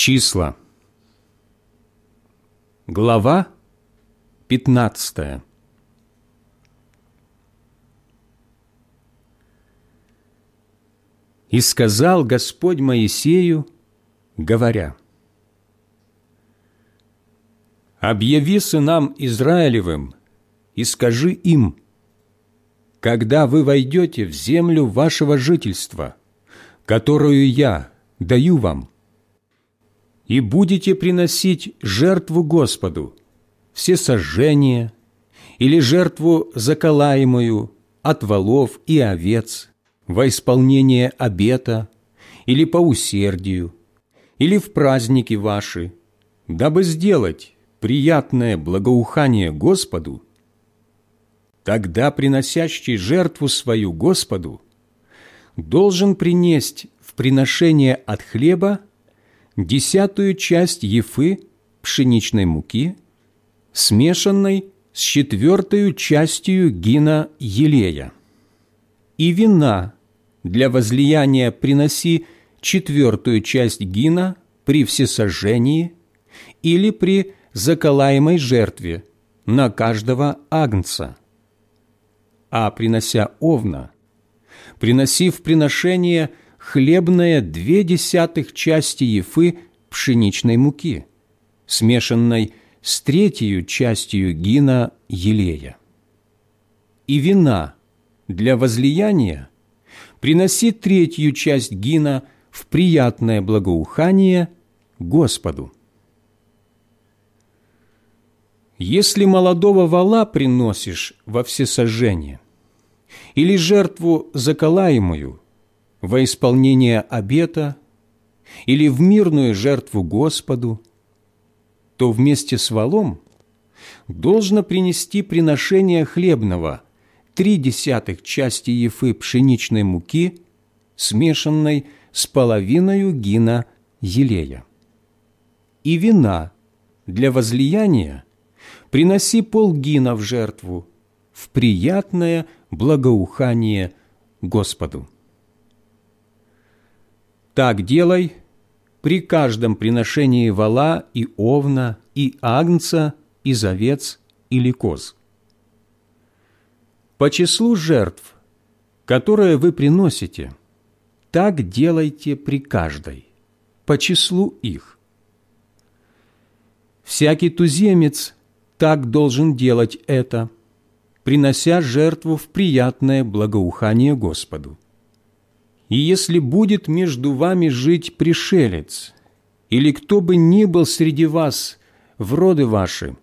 Числа. Глава 15. И сказал Господь Моисею, говоря, «Объяви сынам Израилевым и скажи им, когда вы войдете в землю вашего жительства, которую я даю вам, и будете приносить жертву Господу, все сожжения или жертву заколаемую от волов и овец во исполнение обета или по усердию, или в праздники ваши, дабы сделать приятное благоухание Господу, тогда приносящий жертву свою Господу должен принести в приношение от хлеба десятую часть ефы пшеничной муки, смешанной с четвертую частью гина елея. И вина для возлияния приноси четвертую часть гина при всесожжении или при заколаемой жертве на каждого агнца. А принося овна, приноси в приношение – хлебное две десятых части ефы пшеничной муки, смешанной с третью частью гина елея. И вина для возлияния приноси третью часть гина в приятное благоухание Господу. Если молодого вала приносишь во всесожжение, или жертву заколаемую – во исполнение обета или в мирную жертву Господу, то вместе с валом должно принести приношение хлебного три десятых части ефы пшеничной муки, смешанной с половиною гина елея. И вина для возлияния приноси полгина в жертву, в приятное благоухание Господу. Так делай при каждом приношении вала и овна, и агнца, и овец или коз. По числу жертв, которые вы приносите, так делайте при каждой, по числу их. Всякий туземец так должен делать это, принося жертву в приятное благоухание Господу. И если будет между вами жить пришелец, или кто бы ни был среди вас в роды ваши,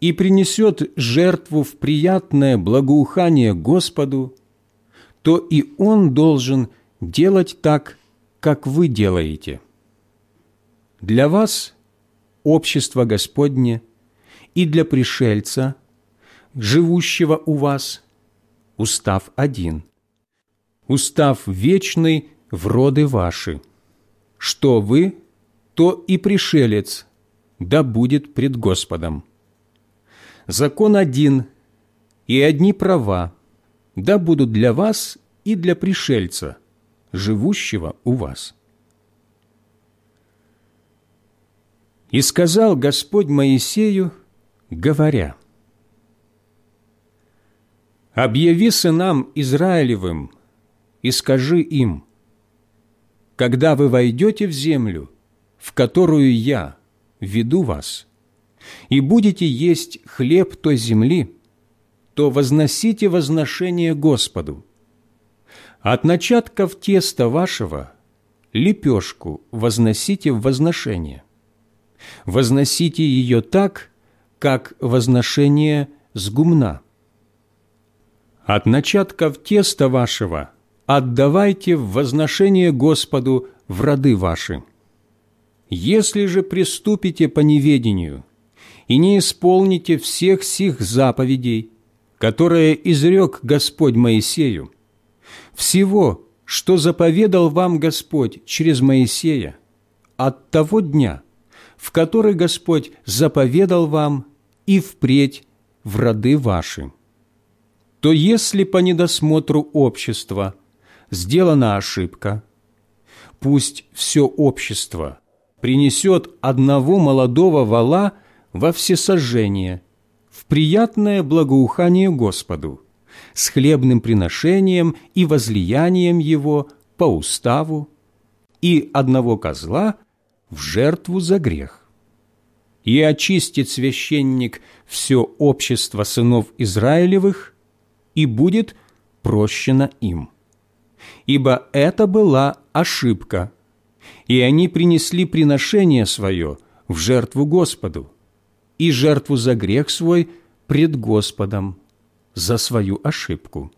и принесет жертву в приятное благоухание Господу, то и он должен делать так, как вы делаете. Для вас общество Господне и для пришельца, живущего у вас, устав один – устав вечный в роды ваши. Что вы, то и пришелец, да будет пред Господом. Закон один и одни права, да будут для вас и для пришельца, живущего у вас. И сказал Господь Моисею, говоря, «Объяви сынам Израилевым, и скажи им, «Когда вы войдете в землю, в которую я веду вас, и будете есть хлеб той земли, то возносите возношение Господу. От начатков теста вашего лепешку возносите в возношение. Возносите ее так, как возношение с гумна. От начатков теста вашего – отдавайте в возношение Господу в роды ваши. Если же приступите по неведению и не исполните всех сих заповедей, которые изрек Господь Моисею, всего, что заповедал вам Господь через Моисея, от того дня, в который Господь заповедал вам и впредь в роды ваши, то если по недосмотру общества – сделана ошибка, пусть все общество принесет одного молодого вала во всесожжение, в приятное благоухание Господу, с хлебным приношением и возлиянием его по уставу, и одного козла в жертву за грех. И очистит священник все общество сынов Израилевых, и будет прощено им. Ибо это была ошибка, и они принесли приношение свое в жертву Господу, и жертву за грех свой пред Господом, за свою ошибку.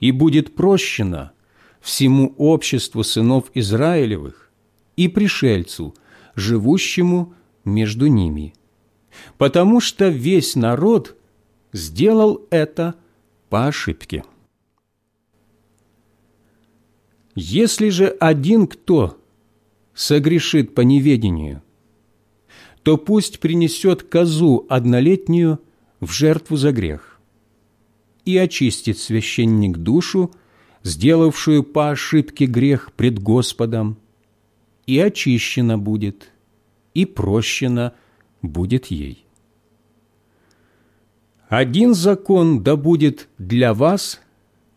И будет прощено всему обществу сынов Израилевых и пришельцу, живущему между ними, потому что весь народ сделал это по ошибке. Если же один кто согрешит по неведению, то пусть принесет козу однолетнюю в жертву за грех и очистит священник душу, сделавшую по ошибке грех пред Господом, и очищена будет, и прощена будет ей. Один закон да будет для вас,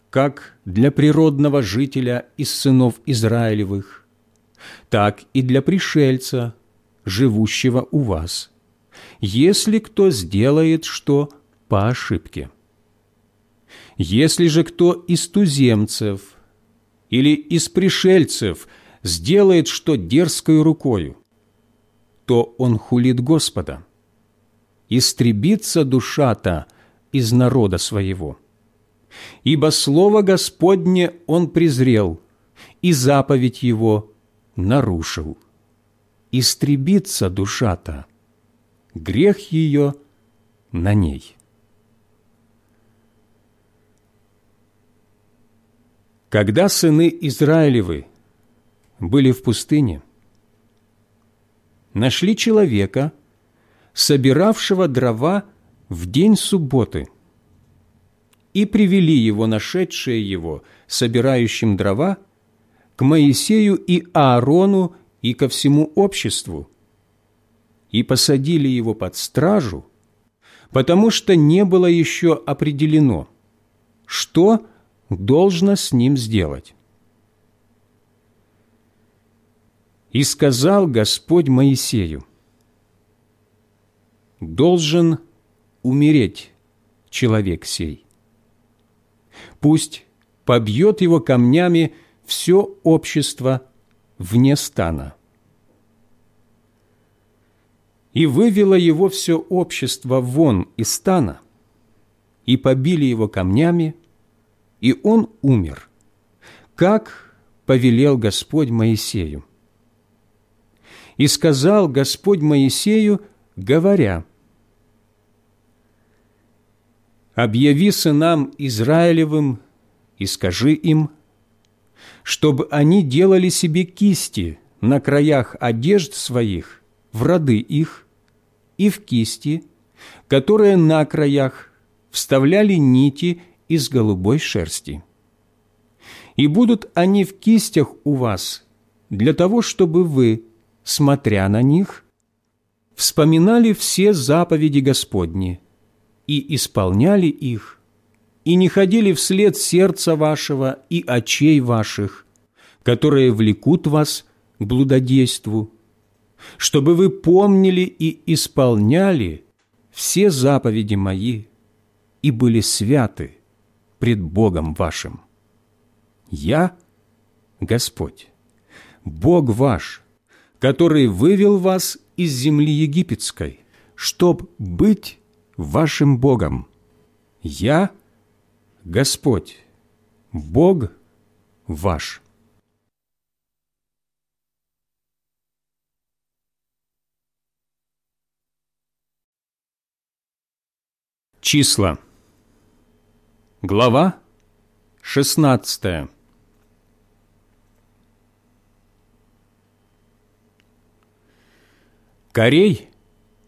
как для природного жителя из сынов Израилевых, так и для пришельца, живущего у вас, если кто сделает что по ошибке. Если же кто из туземцев или из пришельцев сделает что дерзкою рукою, то он хулит Господа. Истребится душа-то из народа своего. Ибо слово Господне он презрел, и заповедь его нарушил. Истребится душа-то, грех ее на ней. Когда сыны Израилевы были в пустыне, нашли человека, собиравшего дрова в день субботы, и привели его, нашедшие его, собирающим дрова, к Моисею и Аарону и ко всему обществу, и посадили его под стражу, потому что не было еще определено, что – должно с ним сделать. И сказал Господь Моисею, «Должен умереть человек сей. Пусть побьет его камнями все общество вне стана». И вывело его все общество вон из стана, и побили его камнями, и он умер, как повелел Господь Моисею. И сказал Господь Моисею, говоря, «Объяви сынам Израилевым и скажи им, чтобы они делали себе кисти на краях одежд своих, в роды их, и в кисти, которые на краях вставляли нити из голубой шерсти. И будут они в кистях у вас для того, чтобы вы, смотря на них, вспоминали все заповеди Господни и исполняли их, и не ходили вслед сердца вашего и очей ваших, которые влекут вас к блудодейству, чтобы вы помнили и исполняли все заповеди мои и были святы, пред Богом вашим. Я – Господь, Бог ваш, который вывел вас из земли египетской, чтоб быть вашим Богом. Я – Господь, Бог ваш». Числа – Глава 16 Корей,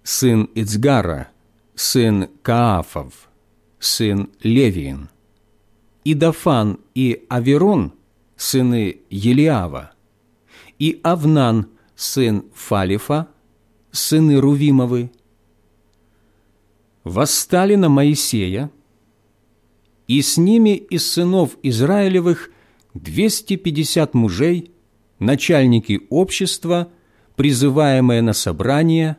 сын Ицгара, сын Каафов, сын Левиин, и Дафан и Аверон, сыны Елиава, и Авнан, сын Фалифа, сыны Рувимовы, восстали на Моисея, и с ними из сынов Израилевых 250 мужей, начальники общества, призываемые на собрание,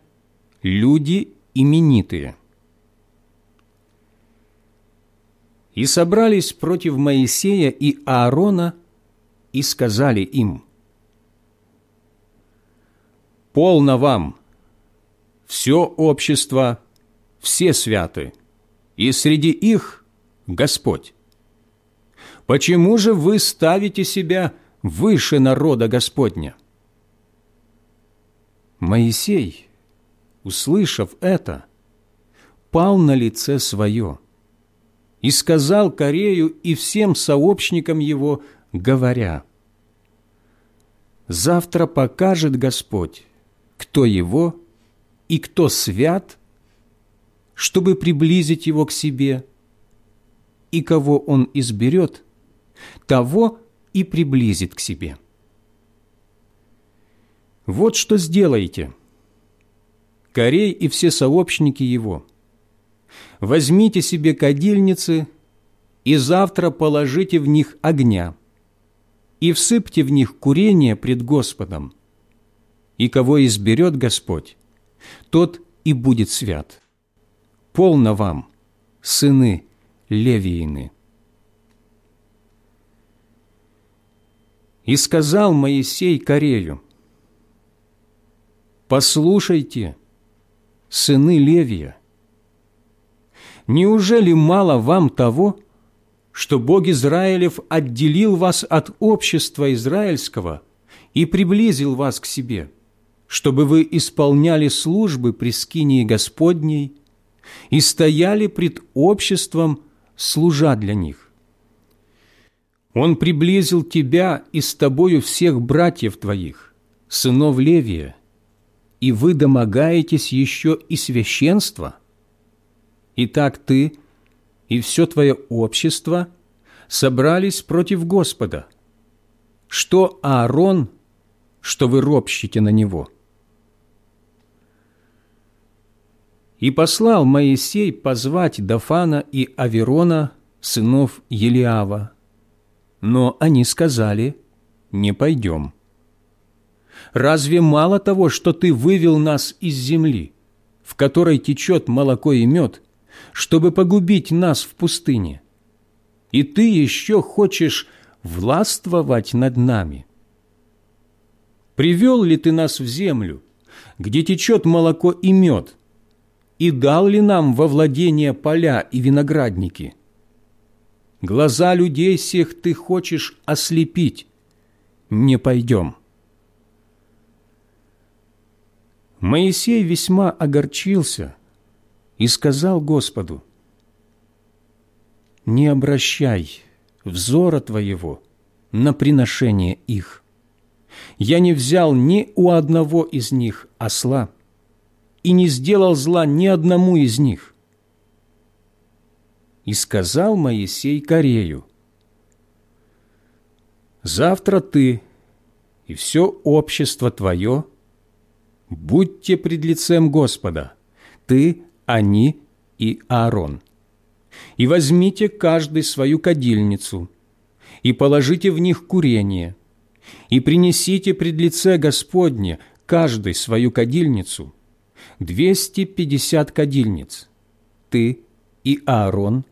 люди именитые. И собрались против Моисея и Аарона и сказали им, «Полно вам, все общество, все святы, и среди их Господь. Почему же вы ставите себя выше народа Господня?» Моисей, услышав это, пал на лице свое и сказал Корею и всем сообщникам его, говоря, «Завтра покажет Господь, кто его и кто свят, чтобы приблизить его к себе, и кого он изберет, того и приблизит к себе». Вот что сделайте. Корей и все сообщники его. Возьмите себе кадильницы и завтра положите в них огня и всыпьте в них курение пред Господом. И кого изберет Господь, тот и будет свят. Полно вам, сыны Левиины. И сказал Моисей Корею, «Послушайте, сыны Левия, неужели мало вам того, что Бог Израилев отделил вас от общества израильского и приблизил вас к себе, чтобы вы исполняли службы при скинии Господней и стояли пред обществом, служа для них? Он приблизил тебя и с тобою всех братьев твоих, сынов Левия, и вы домогаетесь еще и священства? Итак, ты и все твое общество собрались против Господа. Что Аарон, что вы ропщите на него?» И послал Моисей позвать Дафана и Аверона, сынов Елиава. Но они сказали, «Не пойдем» разве мало того, что Ты вывел нас из земли, в которой течет молоко и мед, чтобы погубить нас в пустыне? И Ты еще хочешь властвовать над нами? Привел ли Ты нас в землю, где течет молоко и мед, и дал ли нам во владение поля и виноградники? Глаза людей всех Ты хочешь ослепить. Не пойдем. Моисей весьма огорчился и сказал Господу, «Не обращай взора твоего на приношение их. Я не взял ни у одного из них осла и не сделал зла ни одному из них». И сказал Моисей Корею, «Завтра ты и все общество твое – будьте пред лицем Господа, ты, они и Аарон. И возьмите каждый свою кадильницу, и положите в них курение, и принесите пред лице Господне каждый свою кадильницу, двести пятьдесят кадильниц, ты и Аарон,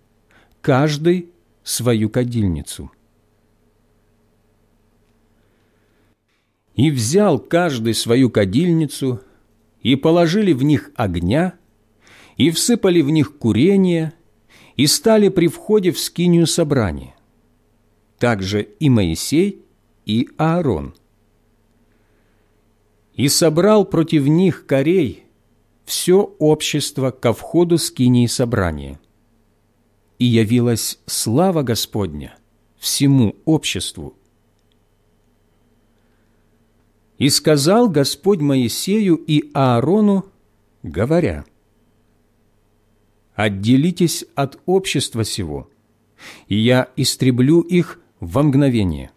каждый свою кадильницу. И взял каждый свою кадильницу, и положили в них огня, и всыпали в них курение, и стали при входе в скинию собрания. Также и Моисей, и Аарон. И собрал против них корей все общество ко входу скинии собрания. И явилась слава Господня всему обществу, И сказал Господь Моисею и Аарону, говоря, «Отделитесь от общества сего, и я истреблю их во мгновение.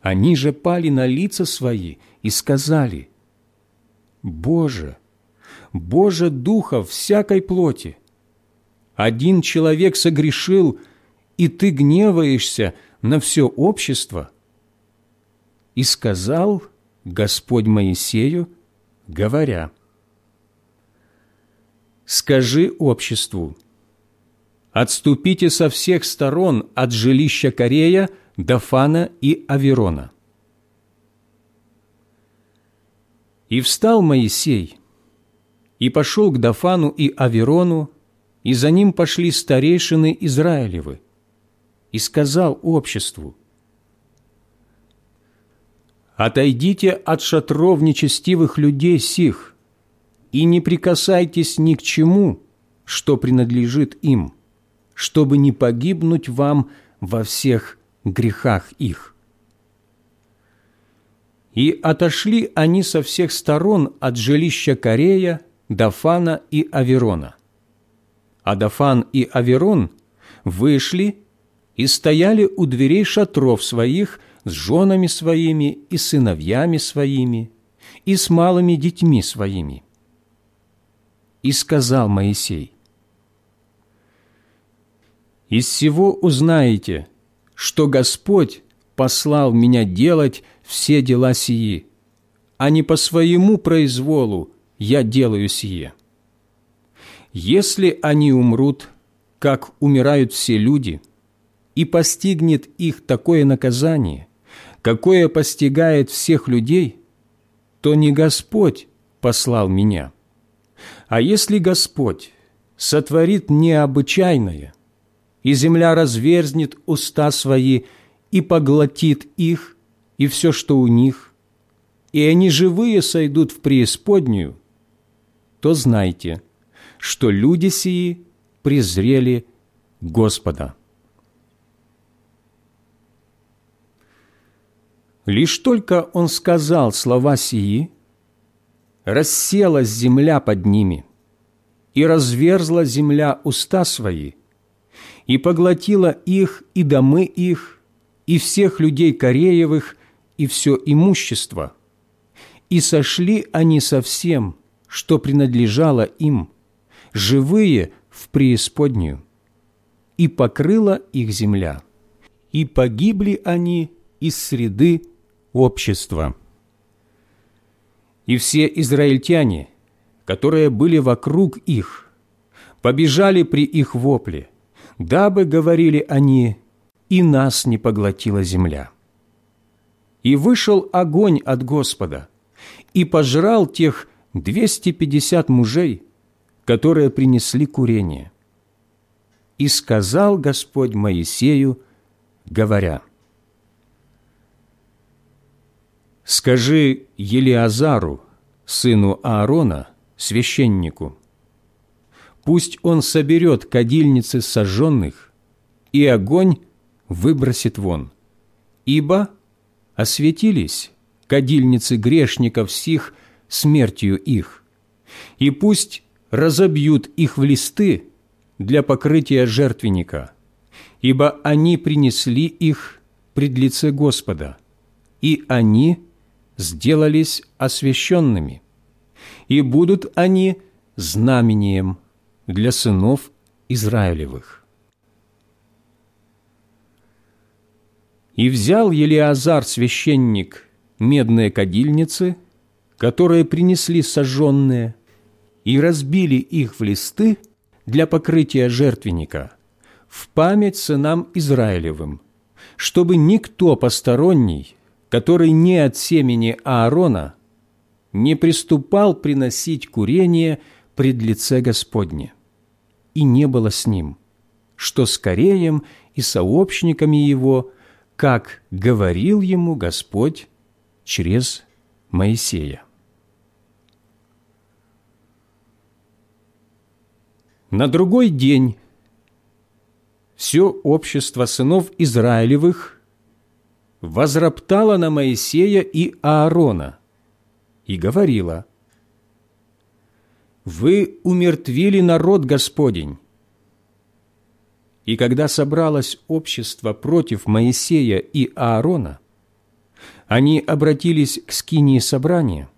Они же пали на лица свои и сказали, «Боже, Боже Духа всякой плоти! Один человек согрешил, и Ты гневаешься на все общество». И сказал Господь Моисею, говоря, «Скажи обществу, отступите со всех сторон от жилища Корея, Дафана и Аверона». И встал Моисей, и пошел к Дафану и Аверону, и за ним пошли старейшины Израилевы, и сказал обществу, «Отойдите от шатров нечестивых людей сих, и не прикасайтесь ни к чему, что принадлежит им, чтобы не погибнуть вам во всех грехах их». И отошли они со всех сторон от жилища Корея, Дафана и Аверона. А Дафан и Аверон вышли и стояли у дверей шатров своих с женами своими и сыновьями своими и с малыми детьми своими. И сказал Моисей, «Из всего узнаете, что Господь послал меня делать все дела сии, а не по своему произволу я делаю сие. Если они умрут, как умирают все люди, и постигнет их такое наказание, какое постигает всех людей, то не Господь послал меня. А если Господь сотворит необычайное, и земля разверзнет уста свои и поглотит их, и все, что у них, и они живые сойдут в преисподнюю, то знайте, что люди сии презрели Господа. Лишь только он сказал слова сии, расселась земля под ними, и разверзла земля уста свои, и поглотила их и домы их, и всех людей Кореевых, и все имущество. И сошли они совсем, что принадлежало им, живые в преисподнюю, и покрыла их земля, и погибли они из среды общества. И все израильтяне, которые были вокруг их, побежали при их вопле, дабы, говорили они, и нас не поглотила земля. И вышел огонь от Господа, и пожрал тех 250 мужей, которые принесли курение. И сказал Господь Моисею, говоря, «Скажи Елиазару, сыну Аарона, священнику, пусть он соберет кадильницы сожженных, и огонь выбросит вон, ибо осветились кадильницы грешников сих смертью их, и пусть разобьют их в листы для покрытия жертвенника, ибо они принесли их пред лице Господа, и они сделались освященными, и будут они знамением для сынов Израилевых. И взял Елиазар, священник, медные кадильницы, которые принесли сожженные, и разбили их в листы для покрытия жертвенника, в память сынам Израилевым, чтобы никто посторонний, который не от семени Аарона, не приступал приносить курение пред лице Господне. И не было с ним, что с Кореем и сообщниками его – как говорил ему Господь через Моисея. На другой день все общество сынов Израилевых возроптало на Моисея и Аарона и говорило, «Вы умертвили народ Господень, и когда собралось общество против Моисея и Аарона, они обратились к скинии собрания,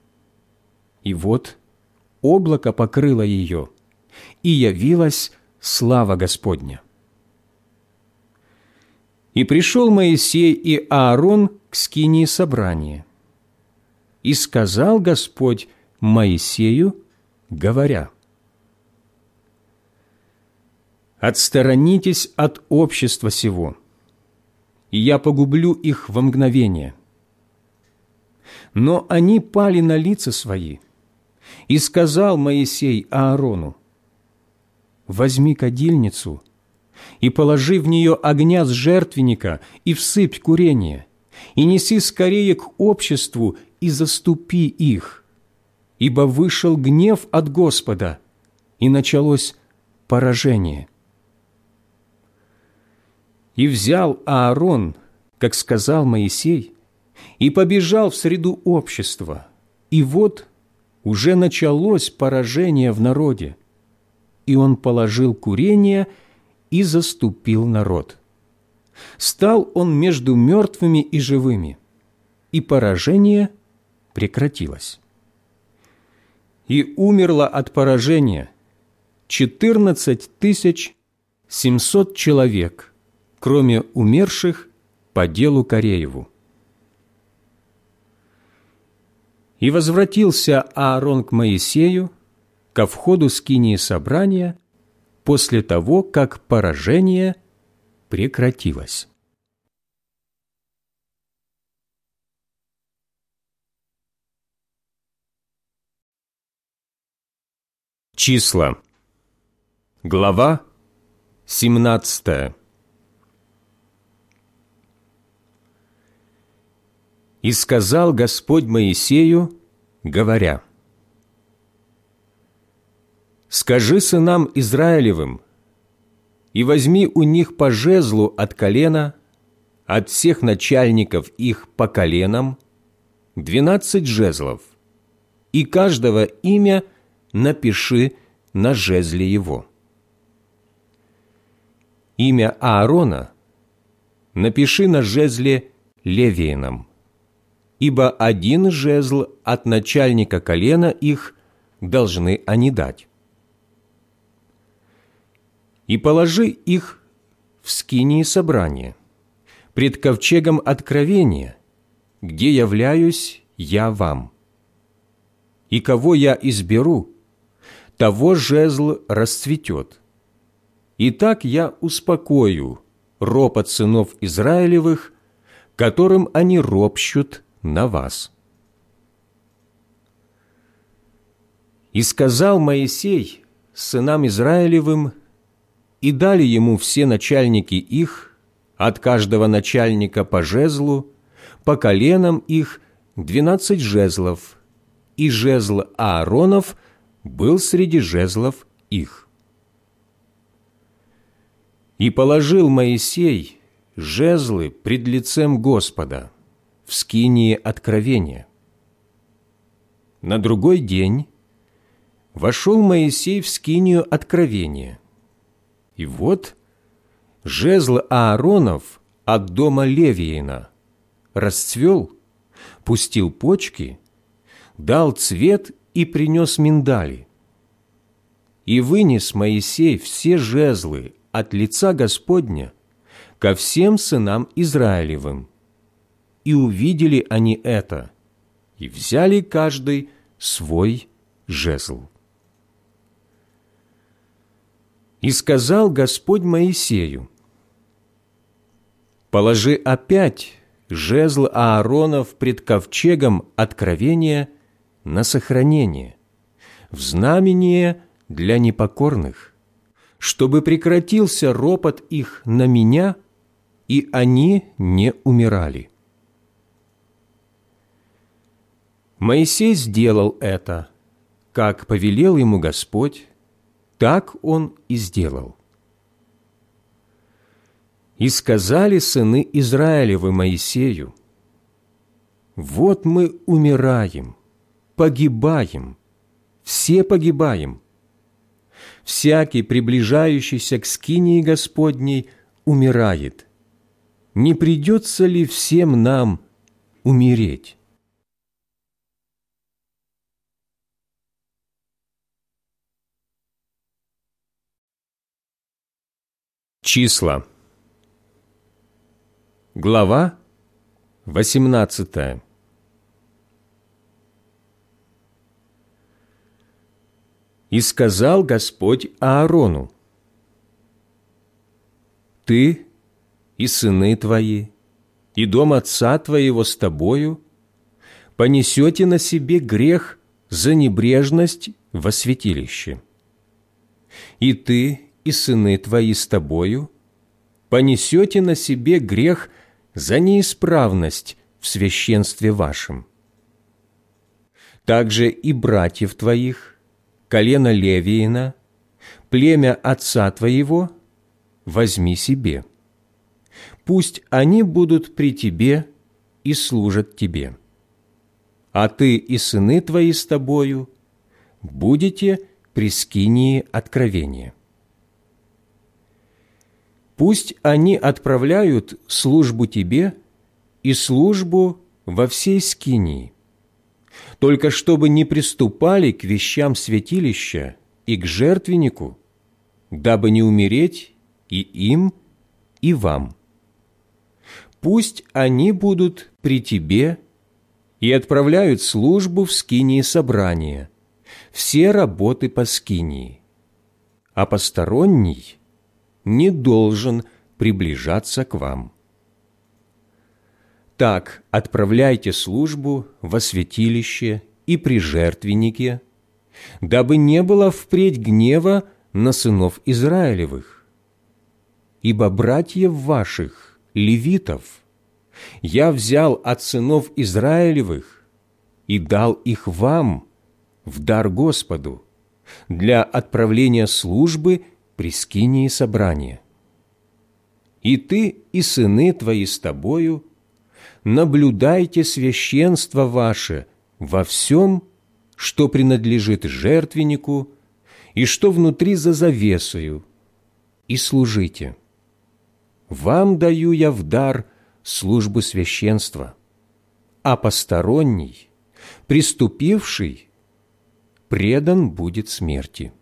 и вот облако покрыло ее, и явилась слава Господня. И пришел Моисей и Аарон к скинии собрания. И сказал Господь Моисею, говоря, «Отсторонитесь от общества сего, и я погублю их во мгновение». Но они пали на лица свои, и сказал Моисей Аарону, «Возьми кадильницу и положи в нее огня с жертвенника и всыпь курение, и неси скорее к обществу и заступи их, ибо вышел гнев от Господа, и началось поражение». И взял Аарон, как сказал Моисей, и побежал в среду общества. И вот уже началось поражение в народе, и он положил курение и заступил народ. Стал он между мертвыми и живыми, и поражение прекратилось. И умерло от поражения четырнадцать тысяч семьсот человек, кроме умерших по делу Корееву. И возвратился Аарон к Моисею ко входу скинии собрания после того, как поражение прекратилось. Числа. Глава 17. И сказал Господь Моисею, говоря, «Скажи сынам Израилевым, и возьми у них по жезлу от колена, от всех начальников их по коленам, двенадцать жезлов, и каждого имя напиши на жезле его. Имя Аарона напиши на жезле Левиином, ибо один жезл от начальника колена их должны они дать. И положи их в скинии собрания, пред ковчегом откровения, где являюсь я вам. И кого я изберу, того жезл расцветет. И так я успокою ропот сынов Израилевых, которым они ропщут на вас. И сказал Моисей сынам Израилевым, и дали ему все начальники их, от каждого начальника по жезлу, по коленам их двенадцать жезлов, и жезл Ааронов был среди жезлов их. И положил Моисей жезлы пред лицем Господа – в скинии откровения. На другой день вошел Моисей в скинию откровения. И вот жезл Ааронов от дома Левиина расцвел, пустил почки, дал цвет и принес миндали. И вынес Моисей все жезлы от лица Господня ко всем сынам Израилевым, и увидели они это, и взяли каждый свой жезл. И сказал Господь Моисею, «Положи опять жезл Ааронов пред ковчегом откровения на сохранение, в знамение для непокорных, чтобы прекратился ропот их на меня, и они не умирали. Моисей сделал это, как повелел ему Господь, так он и сделал. И сказали сыны Израилевы Моисею, «Вот мы умираем, погибаем, все погибаем. Всякий, приближающийся к скинии Господней, умирает. Не придется ли всем нам умереть. Числа. Глава 18. И сказал Господь Аарону, «Ты и сыны твои, и дом отца твоего с тобою понесете на себе грех за небрежность во святилище. И ты и сыны твои с тобою понесете на себе грех за неисправность в священстве вашем. Также и братьев твоих, колено Левиина, племя отца твоего, возьми себе. Пусть они будут при тебе и служат тебе. А ты и сыны твои с тобою будете при скинии откровения. Пусть они отправляют службу тебе и службу во всей скинии, только чтобы не приступали к вещам святилища и к жертвеннику, дабы не умереть и им, и вам. Пусть они будут при тебе и отправляют службу в скинии собрания, все работы по скинии, а посторонний не должен приближаться к вам. Так отправляйте службу во святилище и при жертвеннике, дабы не было впредь гнева на сынов Израилевых. Ибо братьев ваших, левитов, я взял от сынов Израилевых и дал их вам в дар Господу для отправления службы при скинии собрания. И ты и сыны твои с тобою – наблюдайте священство ваше во всем, что принадлежит жертвеннику и что внутри за завесою, и служите. Вам даю я в дар службу священства, а посторонний, приступивший, предан будет смерти.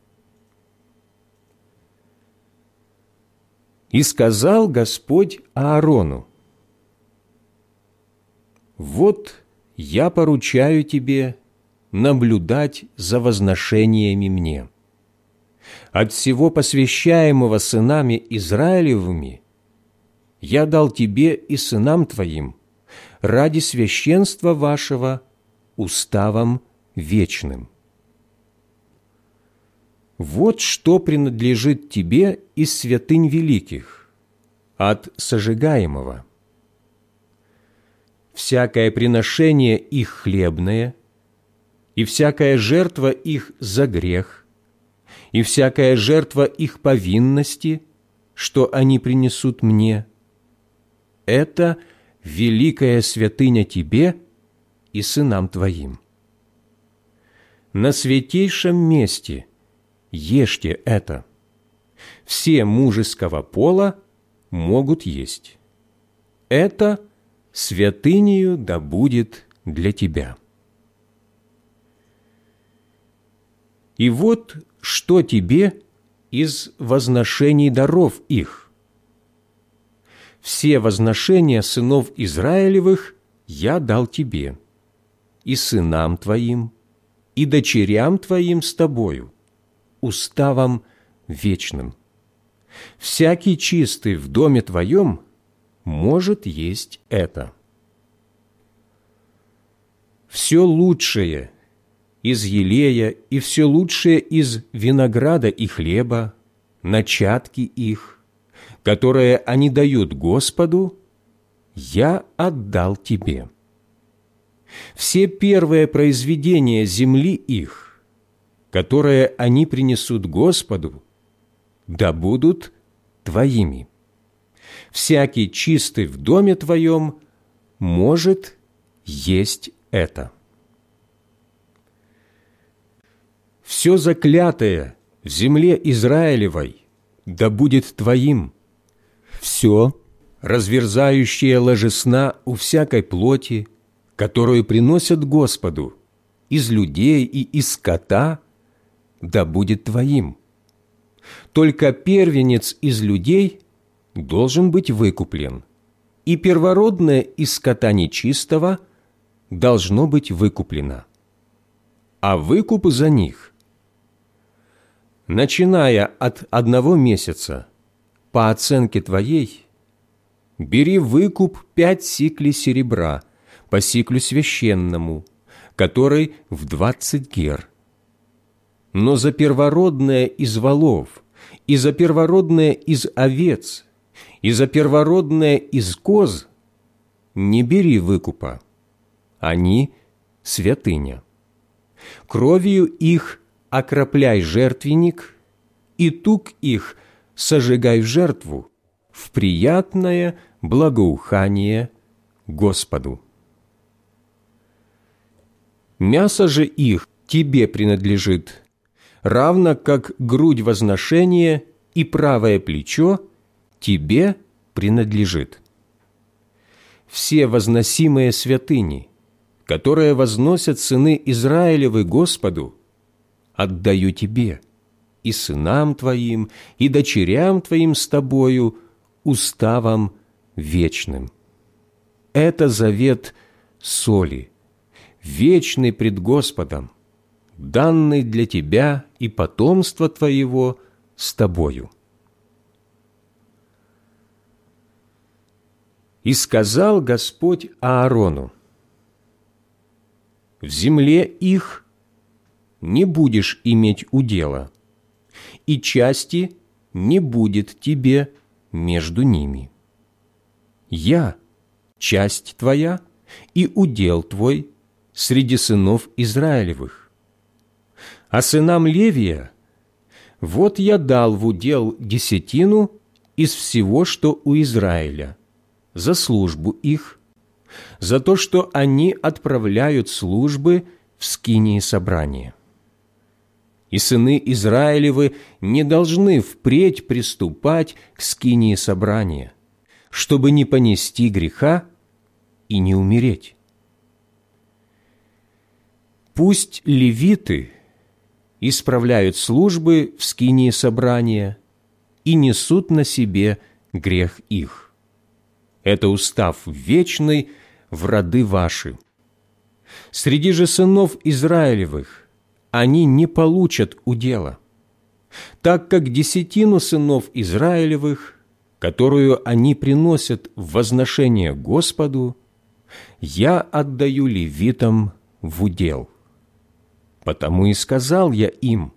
И сказал Господь Аарону, «Вот я поручаю тебе наблюдать за возношениями мне. От всего посвящаемого сынами Израилевыми я дал тебе и сынам твоим ради священства вашего уставом вечным. Вот что принадлежит тебе из святынь великих, от сожигаемого – всякое приношение их хлебное, и всякая жертва их за грех, и всякая жертва их повинности, что они принесут мне, это великая святыня тебе и сынам твоим. На святейшем месте ешьте это. Все мужеского пола могут есть. Это – святынею да будет для тебя. И вот что тебе из возношений даров их. Все возношения сынов Израилевых я дал тебе, и сынам твоим, и дочерям твоим с тобою, уставом вечным. Всякий чистый в доме твоем – может есть это. Все лучшее из елея и все лучшее из винограда и хлеба, начатки их, которые они дают Господу, я отдал тебе. Все первые произведения земли их, которые они принесут Господу, да будут твоими всякий чистый в доме твоем может есть это. Все заклятое в земле Израилевой да будет твоим. Все, разверзающее ложесна у всякой плоти, которую приносят Господу из людей и из скота, да будет твоим. Только первенец из людей должен быть выкуплен, и первородное из скота нечистого должно быть выкуплено. А выкуп за них, начиная от одного месяца, по оценке твоей, бери выкуп пять сиклей серебра по сиклю священному, который в двадцать гер. Но за первородное из волов и за первородное из овец, и за первородное из коз не бери выкупа. Они – святыня. Кровью их окропляй жертвенник, и тук их сожигай в жертву, в приятное благоухание Господу. Мясо же их тебе принадлежит, равно как грудь возношения и правое плечо тебе принадлежит. Все возносимые святыни, которые возносят сыны Израилевы Господу, отдаю тебе, и сынам твоим, и дочерям твоим с тобою, уставом вечным. Это завет соли, вечный пред Господом, данный для тебя и потомства твоего с тобою. И сказал Господь Аарону, «В земле их не будешь иметь удела, и части не будет тебе между ними. Я – часть твоя и удел твой среди сынов Израилевых. А сынам Левия вот я дал в удел десятину из всего, что у Израиля, за службу их, за то, что они отправляют службы в скинии собрания. И сыны Израилевы не должны впредь приступать к скинии собрания, чтобы не понести греха и не умереть. Пусть левиты исправляют службы в скинии собрания и несут на себе грех их. Это устав вечный в роды ваши. Среди же сынов Израилевых они не получат удела, так как десятину сынов Израилевых, которую они приносят в возношение Господу, я отдаю левитам в удел. Потому и сказал я им,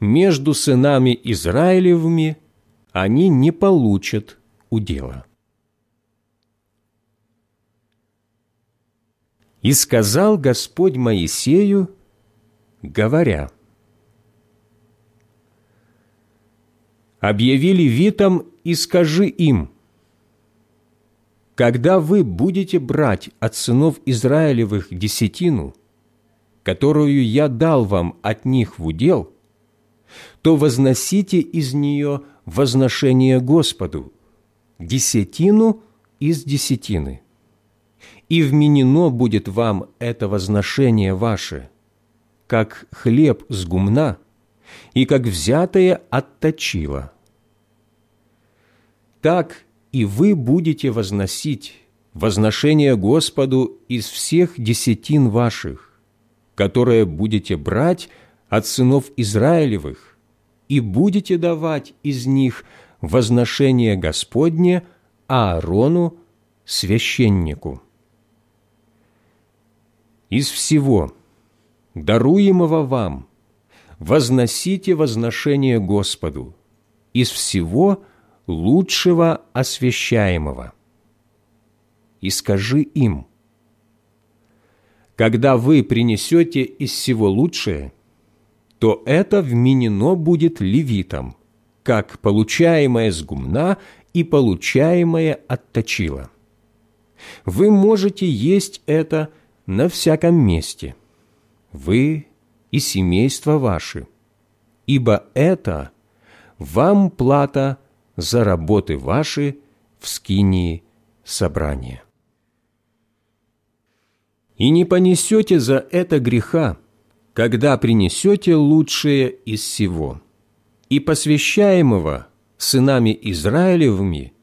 между сынами Израилевыми они не получат удела. И сказал Господь Моисею, говоря, «Объяви левитам и скажи им, когда вы будете брать от сынов Израилевых десятину, которую я дал вам от них в удел, то возносите из нее возношение Господу, десятину из десятины. И вменено будет вам это возношение ваше, как хлеб с гумна и как взятое от точила. Так и вы будете возносить возношение Господу из всех десятин ваших, которое будете брать от сынов Израилевых, и будете давать из них возношение Господне Аарону, священнику. Из всего, даруемого вам, возносите возношение Господу, из всего лучшего освящаемого. И скажи им – когда вы принесете из всего лучшее, то это вменено будет левитам, как получаемое с гумна и получаемое от точила. Вы можете есть это на всяком месте, вы и семейство ваши, ибо это вам плата за работы ваши в скинии собрания. И не понесете за это греха, когда принесете лучшее из всего, и посвящаемого сынами Израилевыми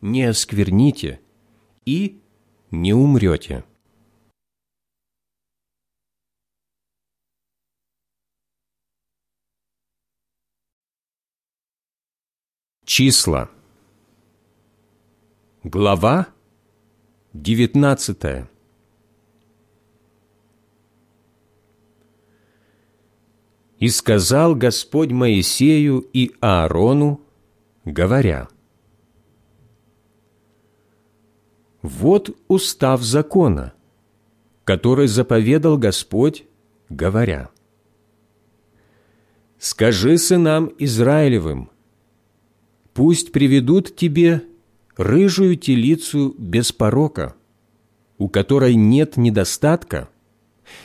не оскверните и не умрете». Числа. Глава 19. И сказал Господь Моисею и Аарону, говоря, «Вот устав закона, который заповедал Господь, говоря, «Скажи сынам Израилевым, пусть приведут тебе рыжую телицу без порока, у которой нет недостатка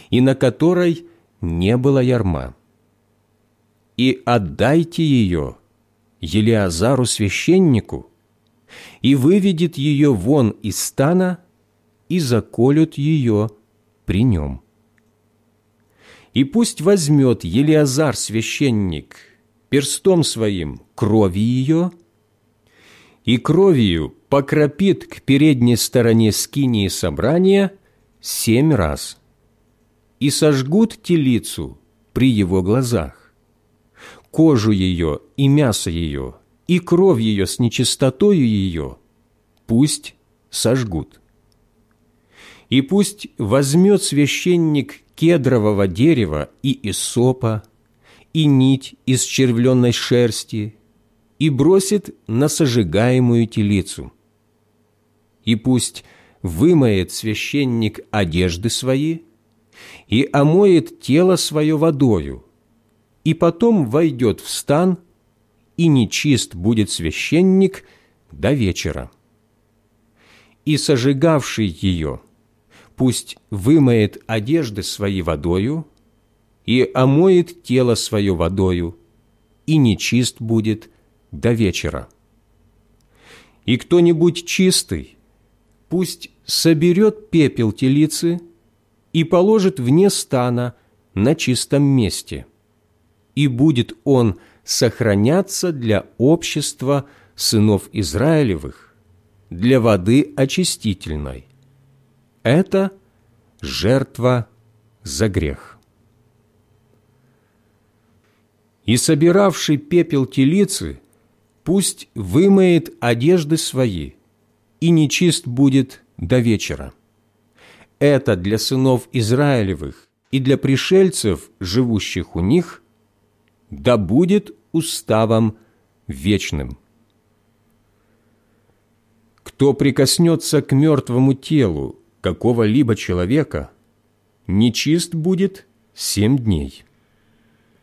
и на которой не было ярма. И отдайте ее Елиазару священнику, и выведет ее вон из стана, и заколют ее при нем. И пусть возьмет Елиазар священник перстом своим крови ее и кровью покропит к передней стороне скинии собрания семь раз, и сожгут телицу при его глазах, кожу ее и мясо ее, и кровь ее с нечистотою ее, пусть сожгут. И пусть возьмет священник кедрового дерева и исопа, и нить из червленной шерсти, и бросит на сожигаемую телицу. И пусть вымоет священник одежды свои и омоет тело свое водою, и потом войдет в стан, и нечист будет священник до вечера. И сожигавший ее пусть вымоет одежды свои водою и омоет тело свое водою, и нечист будет до вечера. И кто-нибудь чистый пусть соберет пепел телицы и положит вне стана на чистом месте, и будет он сохраняться для общества сынов Израилевых, для воды очистительной. Это жертва за грех. И собиравший пепел телицы – пусть вымоет одежды свои, и нечист будет до вечера. Это для сынов Израилевых и для пришельцев, живущих у них, да будет уставом вечным. Кто прикоснется к мертвому телу какого-либо человека, нечист будет семь дней.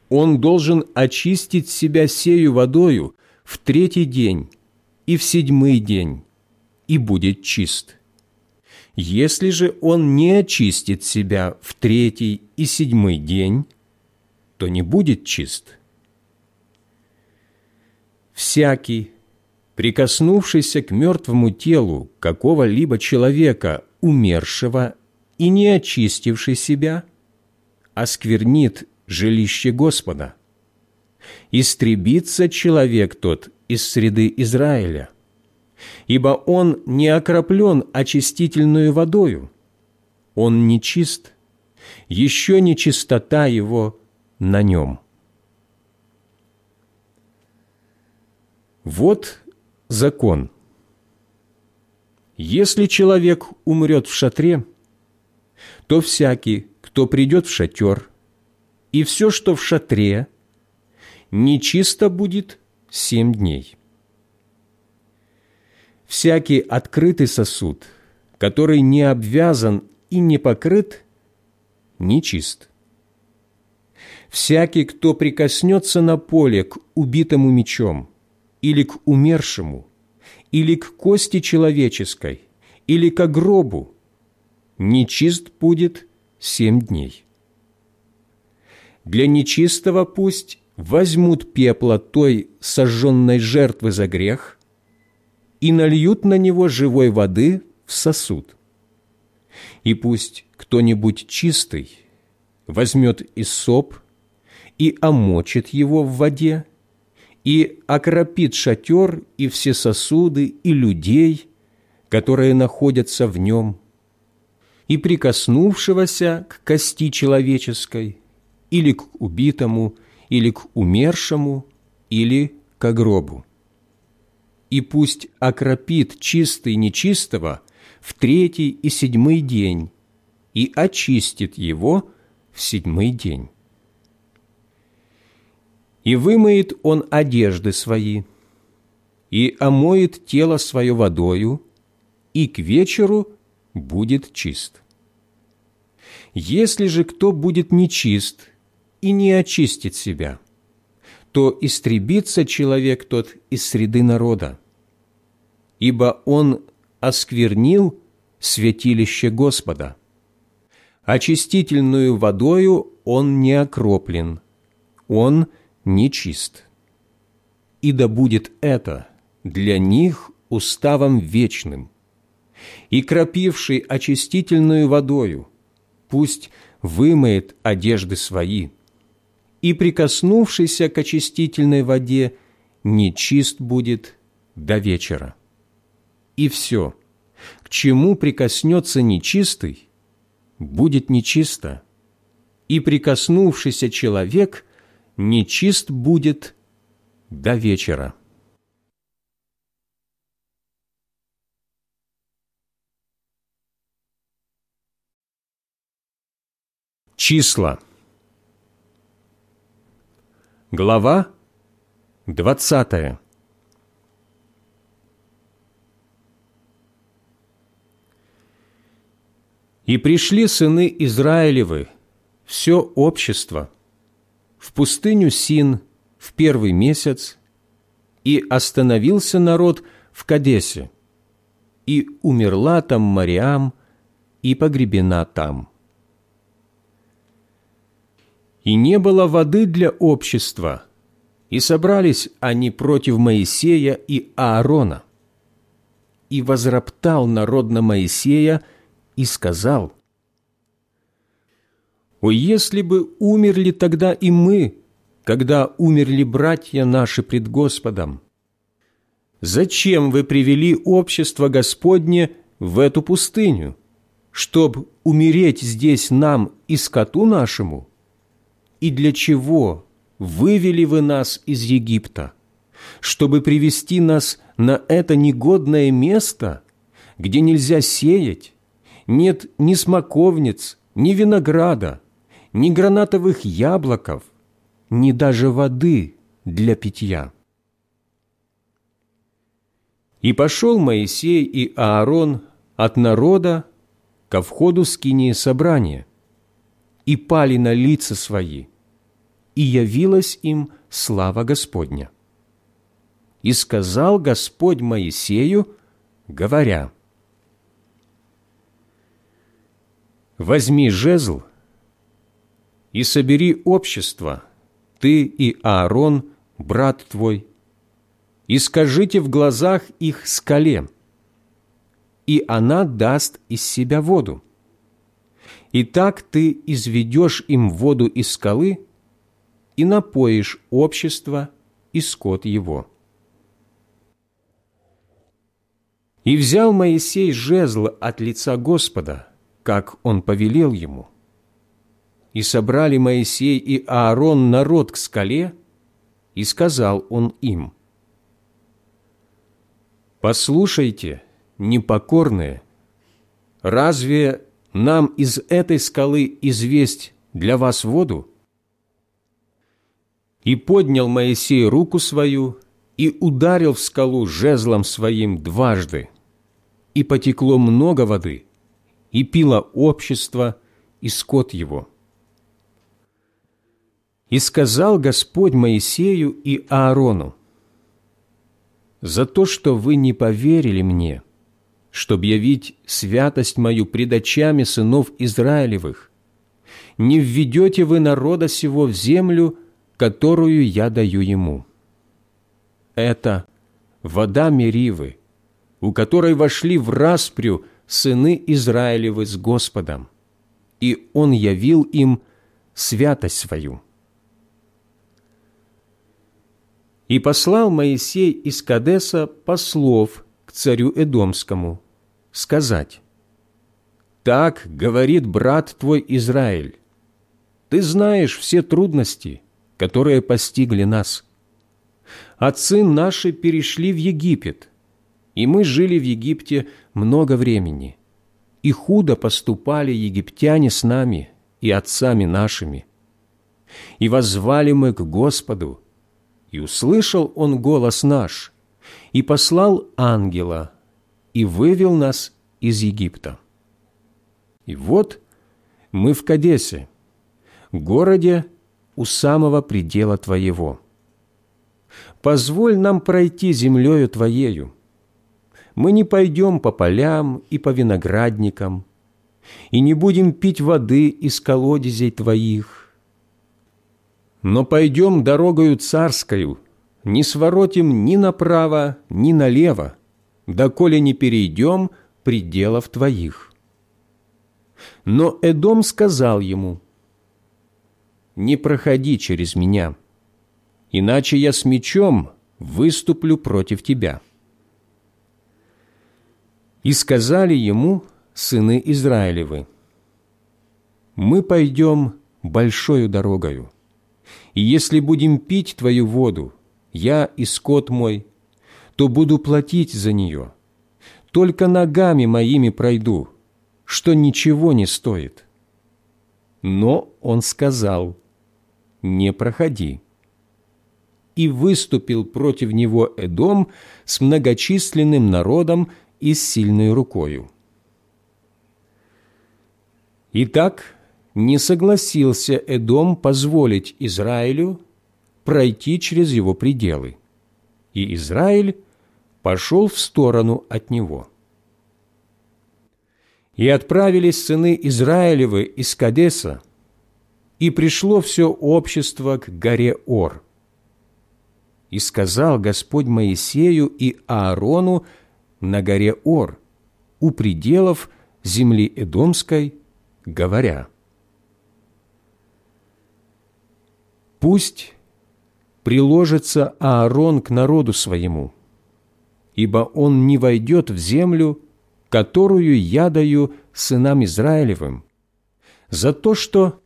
Он должен очистить себя сею водою в третий день и в седьмый день, и будет чист. Если же он не очистит себя в третий и седьмой день, то не будет чист. Всякий, прикоснувшийся к мертвому телу какого-либо человека, умершего и не очистивший себя, осквернит жилище Господа – истребится человек тот из среды Израиля, ибо он не окроплен очистительную водою, он нечист, еще не чистота его на нем. Вот закон. Если человек умрет в шатре, то всякий, кто придет в шатер, и все, что в шатре – нечисто будет семь дней. Всякий открытый сосуд, который не обвязан и не покрыт, нечист. Всякий, кто прикоснется на поле к убитому мечом, или к умершему, или к кости человеческой, или к гробу, нечист будет семь дней. Для нечистого пусть возьмут пепла той сожженной жертвы за грех и нальют на него живой воды в сосуд. И пусть кто-нибудь чистый возьмет исоп и омочит его в воде, и окропит шатер и все сосуды и людей, которые находятся в нем, и прикоснувшегося к кости человеческой, или к убитому, или к умершему, или к гробу. И пусть окропит чистый нечистого в третий и седьмой день и очистит его в седьмой день. И вымоет он одежды свои, и омоет тело свое водою, и к вечеру будет чист. Если же кто будет нечист и не очистит себя, то истребится человек тот из среды народа, ибо он осквернил святилище Господа. Очистительную водою он не окроплен, он нечист. И да будет это для них уставом вечным – и кропивший очистительную водою, пусть вымоет одежды свои, и прикоснувшийся к очистительной воде нечист будет до вечера. И все, к чему прикоснется нечистый, будет нечисто, и прикоснувшийся человек нечист будет до вечера. Числа. Глава двадцатая. И пришли сыны Израилевы, все общество, в пустыню Син в первый месяц, и остановился народ в Кадесе, и умерла там Мариам, и погребена там и не было воды для общества, и собрались они против Моисея и Аарона. И возроптал народ на Моисея и сказал, «О, если бы умерли тогда и мы, когда умерли братья наши пред Господом! Зачем вы привели общество Господне в эту пустыню, чтоб умереть здесь нам и скоту нашему?» и для чего вывели вы нас из Египта, чтобы привести нас на это негодное место, где нельзя сеять, нет ни смоковниц, ни винограда, ни гранатовых яблоков, ни даже воды для питья. И пошел Моисей и Аарон от народа ко входу скинии собрания – и пали на лица свои, и явилась им слава Господня. И сказал Господь Моисею, говоря, «Возьми жезл и собери общество, ты и Аарон, брат твой, и скажите в глазах их скале, и она даст из себя воду. И так ты изведешь им воду из скалы и напоишь общество и скот его. И взял Моисей жезл от лица Господа, как он повелел ему. И собрали Моисей и Аарон народ к скале, и сказал он им, «Послушайте, непокорные, разве нам из этой скалы известь для вас воду?» И поднял Моисей руку свою и ударил в скалу жезлом своим дважды, и потекло много воды, и пило общество и скот его. И сказал Господь Моисею и Аарону, «За то, что вы не поверили мне, чтобы явить святость мою пред очами сынов Израилевых. Не введете вы народа сего в землю, которую я даю ему. Это вода Меривы, у которой вошли в распрю сыны Израилевы с Господом, и Он явил им святость свою. И послал Моисей из Кадеса послов к царю Эдомскому сказать, «Так говорит брат твой Израиль, ты знаешь все трудности, которые постигли нас. Отцы наши перешли в Египет, и мы жили в Египте много времени, и худо поступали египтяне с нами и отцами нашими. И воззвали мы к Господу, и услышал Он голос наш, и послал ангела, и вывел нас из Египта. И вот мы в Кадесе, городе у самого предела Твоего. Позволь нам пройти землею Твоею. Мы не пойдем по полям и по виноградникам, и не будем пить воды из колодезей Твоих, но пойдем дорогою царскою, не своротим ни направо, ни налево, доколе не перейдем пределов Твоих». Но Эдом сказал ему, «Не проходи через меня, иначе я с мечом выступлю против тебя». И сказали ему сыны Израилевы, «Мы пойдем большою дорогою, и если будем пить Твою воду, я и скот мой, то буду платить за нее. Только ногами моими пройду, что ничего не стоит». Но он сказал, «Не проходи». И выступил против него Эдом с многочисленным народом и с сильной рукою. Итак, не согласился Эдом позволить Израилю пройти через его пределы, и Израиль пошел в сторону от него. И отправились сыны Израилевы из Кадеса, и пришло все общество к горе Ор. И сказал Господь Моисею и Аарону на горе Ор, у пределов земли Эдомской, говоря – Пусть приложится Аарон к народу своему, ибо он не войдет в землю, которую я даю сынам Израилевым, за то, что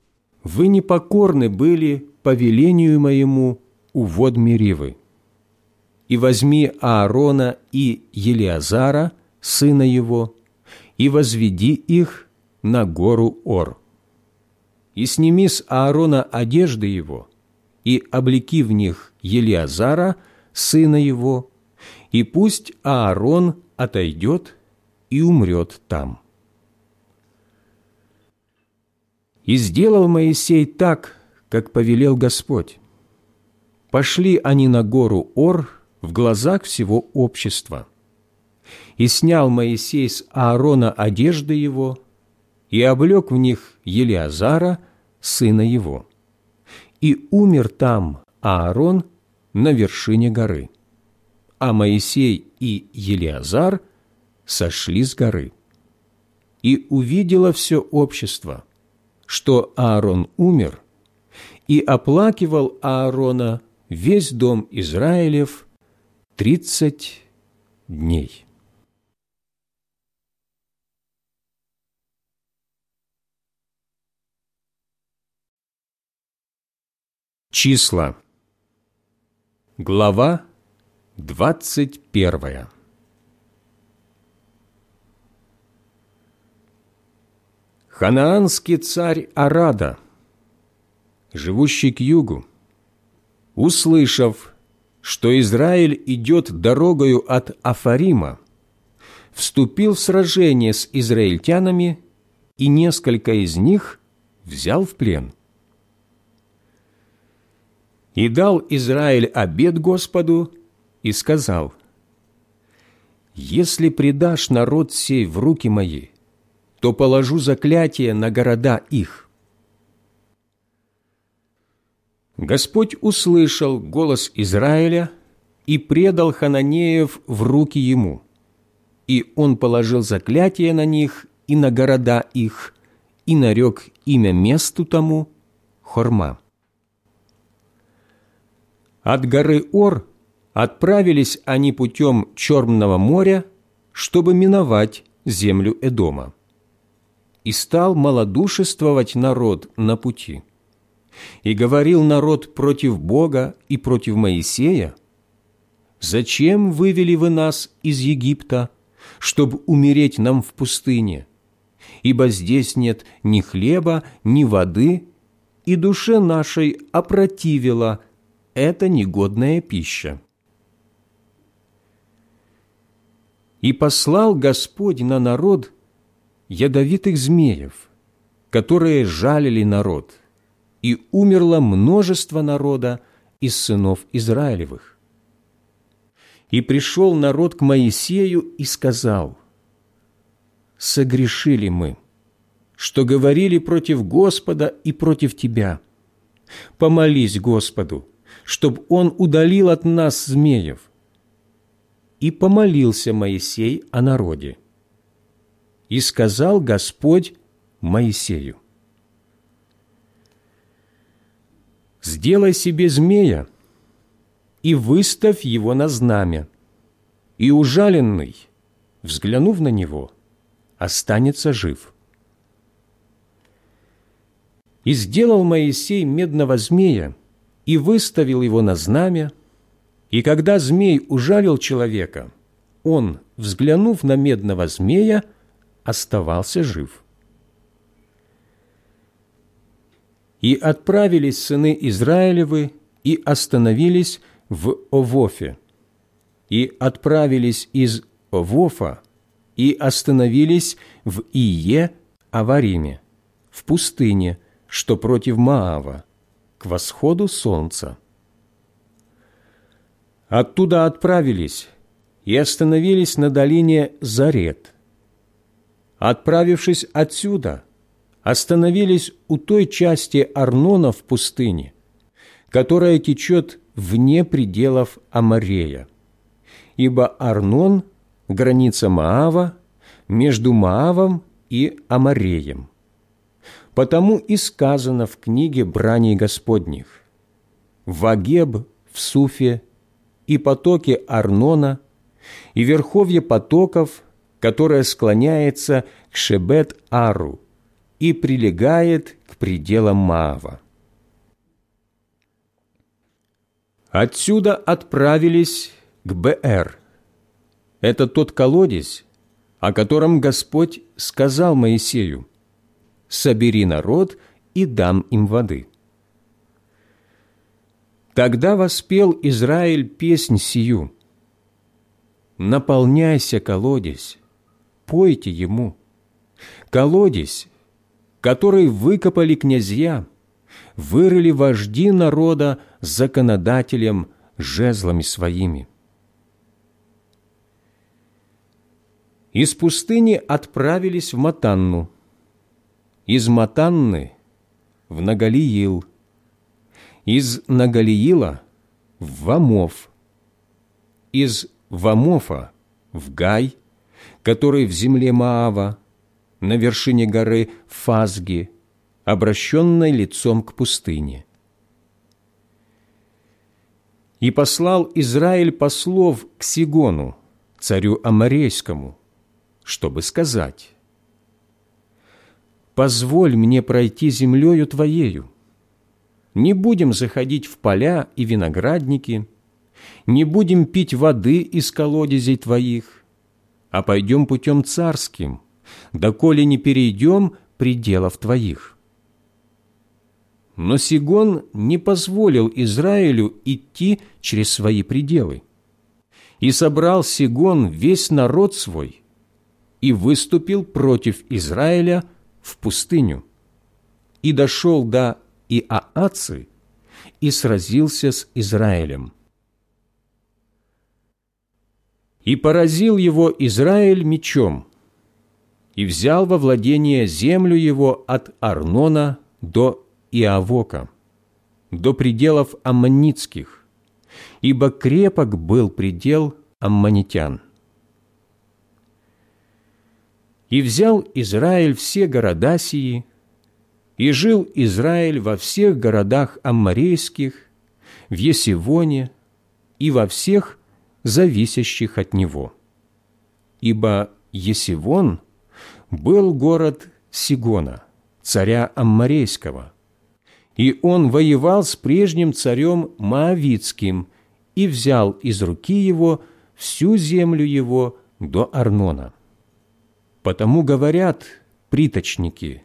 вы непокорны были по велению моему у вод Меривы. И возьми Аарона и Елиазара, сына его, и возведи их на гору Ор. И сними с Аарона одежды его, и облеки в них Елиазара, сына его, и пусть Аарон отойдет и умрет там. И сделал Моисей так, как повелел Господь. Пошли они на гору Ор в глазах всего общества. И снял Моисей с Аарона одежды его, и облег в них Елиазара, сына его и умер там Аарон на вершине горы, а Моисей и Елиазар сошли с горы. И увидело все общество, что Аарон умер, и оплакивал Аарона весь дом Израилев тридцать дней. Числа. Глава двадцать первая. Ханаанский царь Арада, живущий к югу, услышав, что Израиль идет дорогою от Афарима, вступил в сражение с израильтянами и несколько из них взял в плен – и дал Израиль обед Господу и сказал, «Если предашь народ сей в руки мои, то положу заклятие на города их». Господь услышал голос Израиля и предал Хананеев в руки ему, И он положил заклятие на них и на города их, и нарек имя месту тому Хорма. От горы Ор отправились они путем Черного моря, чтобы миновать землю Эдома. И стал малодушествовать народ на пути. И говорил народ против Бога и против Моисея, «Зачем вывели вы нас из Египта, чтобы умереть нам в пустыне? Ибо здесь нет ни хлеба, ни воды, и душе нашей опротивила эта негодная пища». И послал Господь на народ ядовитых змеев, которые жалили народ, и умерло множество народа из сынов Израилевых. И пришел народ к Моисею и сказал, «Согрешили мы, что говорили против Господа и против Тебя. Помолись Господу, чтоб Он удалил от нас змеев, и помолился Моисей о народе. И сказал Господь Моисею, «Сделай себе змея и выставь его на знамя, и ужаленный, взглянув на него, останется жив». И сделал Моисей медного змея и выставил его на знамя, и когда змей ужалил человека, он, взглянув на медного змея, оставался жив. И отправились сыны Израилевы и остановились в Овофе, и отправились из Овофа и остановились в Ие Авариме, в пустыне, что против Маава, к восходу солнца. Оттуда отправились и остановились на долине Зарет. Отправившись отсюда, остановились у той части Арнона в пустыне, которая течет вне пределов Амарея. Ибо Арнон – граница Маава между Маавом и Амареем. Потому и сказано в книге «Браней Господних» «Вагеб в Суфе и потоки Арнона, и верховье потоков, которое склоняется к Шебет-Ару и прилегает к пределам Маава. Отсюда отправились к Бр. Это тот колодец, о котором Господь сказал Моисею, «Собери народ и дам им воды». Тогда воспел Израиль песнь сию. «Наполняйся, колодец, пойте ему. Колодец, который выкопали князья, вырыли вожди народа законодателем жезлами своими». Из пустыни отправились в Матанну, из Матанны в Нагалиил, из Нагалиила в Вамов, из Вамофа в Гай, который в земле Маава, на вершине горы Фазги, обращенной лицом к пустыне. И послал Израиль послов к Сигону, царю Амарейскому, чтобы сказать, «Позволь мне пройти землею Твоею, не будем заходить в поля и виноградники, не будем пить воды из колодезей твоих, а пойдем путем царским, доколе не перейдем пределов твоих». Но Сигон не позволил Израилю идти через свои пределы. И собрал Сигон весь народ свой и выступил против Израиля в пустыню, и дошел до и Ааци и сразился с Израилем. И поразил его Израиль мечом, и взял во владение землю его от Арнона до Иавока, до пределов аммонитских, ибо крепок был предел аммонитян. И взял Израиль все города сии, и жил Израиль во всех городах аммарейских, в Есивоне и во всех зависящих от него. Ибо Есивон был город Сигона, царя Аммарейского, и он воевал с прежним царем Моавицким и взял из руки его всю землю его до Арнона. Потому говорят приточники,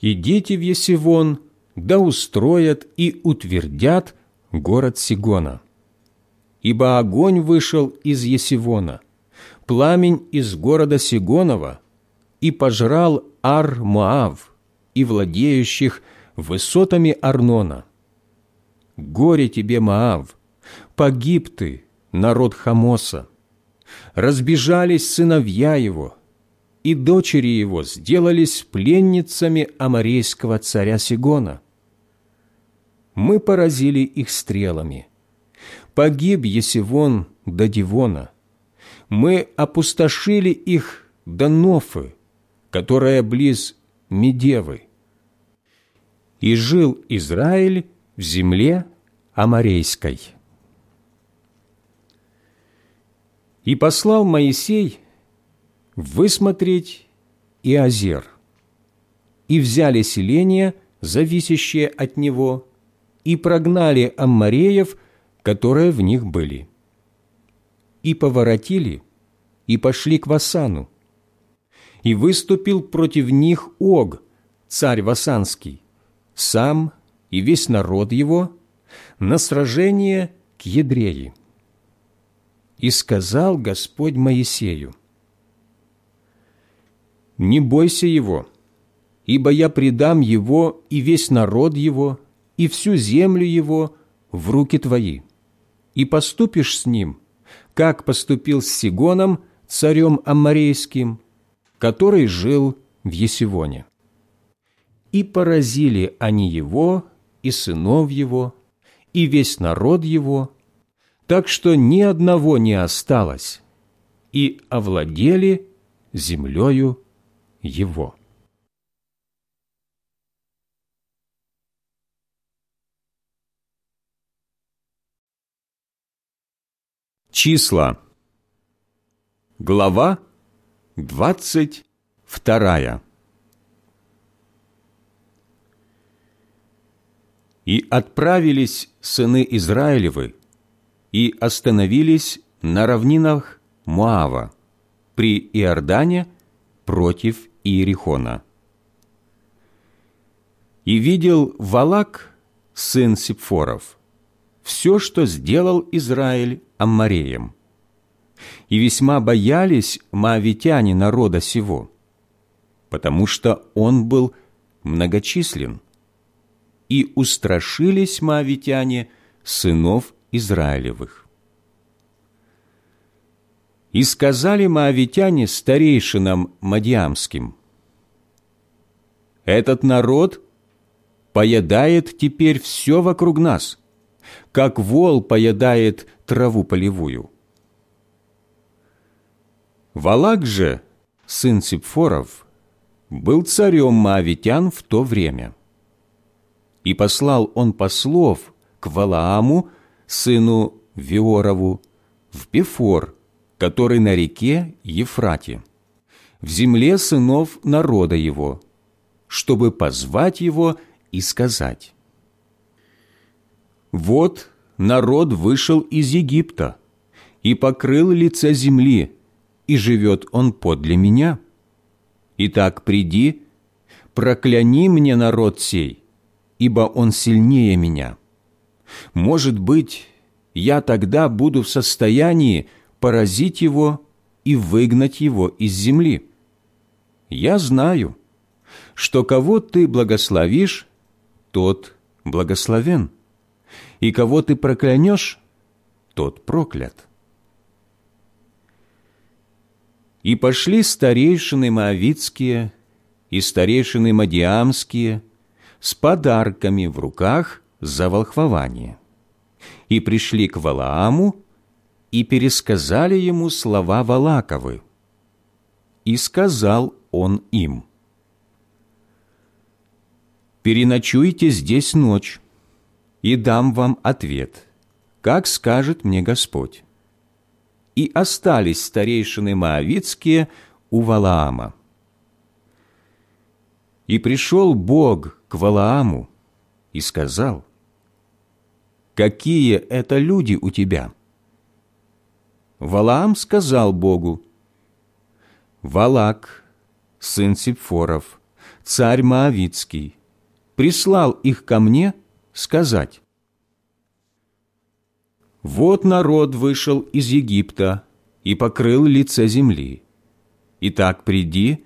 «Идите в Есивон, да устроят и утвердят город Сигона. Ибо огонь вышел из Есивона, пламень из города Сигонова, и пожрал Ар-Моав и владеющих высотами Арнона. Горе тебе, Моав, погиб ты, народ Хамоса. Разбежались сыновья его, и дочери его сделались пленницами амарейского царя Сигона. Мы поразили их стрелами. Погиб Есивон до Дивона. Мы опустошили их до Нофы, которая близ Медевы. И жил Израиль в земле Амарейской. И послал Моисей высмотреть Иозер, и взяли селение, зависящее от него, и прогнали аммареев, которые в них были. И поворотили, и пошли к Васану. И выступил против них Ог, царь Васанский, сам и весь народ его, на сражение к Едреи. И сказал Господь Моисею, «Не бойся его, ибо я предам его и весь народ его, и всю землю его в руки твои, и поступишь с ним, как поступил с Сигоном, царем Аммарейским, который жил в Есивоне. И поразили они его, и сынов его, и весь народ его, так что ни одного не осталось, и овладели землею его. Числа. Глава двадцать вторая. И отправились сыны Израилевы и остановились на равнинах Моава при Иордане против Иерихона. И видел Валак, сын Сипфоров, все, что сделал Израиль Аммареем. И весьма боялись маавитяне народа сего, потому что он был многочислен. И устрашились маавитяне сынов Израилевых. И сказали моавитяне старейшинам Мадиамским, «Этот народ поедает теперь все вокруг нас, как вол поедает траву полевую». Валак же, сын Сипфоров, был царем моавитян в то время. И послал он послов к Валааму, сыну Виорову, в Пефор, который на реке Ефрате, в земле сынов народа его, чтобы позвать его и сказать, «Вот народ вышел из Египта и покрыл лице земли, и живет он подле меня. Итак, приди, прокляни мне народ сей, ибо он сильнее меня» может быть, я тогда буду в состоянии поразить его и выгнать его из земли. Я знаю, что кого ты благословишь, тот благословен, и кого ты проклянешь, тот проклят. И пошли старейшины Моавицкие и старейшины Мадиамские с подарками в руках за волхвование. И пришли к Валааму и пересказали ему слова Валаковы. и сказал он им, «Переночуйте здесь ночь, и дам вам ответ, как скажет мне Господь». И остались старейшины Моавицкие у Валаама. И пришел Бог к Валааму и сказал, «Какие это люди у тебя?» Валаам сказал Богу, «Валак, сын Сипфоров, царь Моавицкий, прислал их ко мне сказать, «Вот народ вышел из Египта и покрыл лице земли. Итак, приди,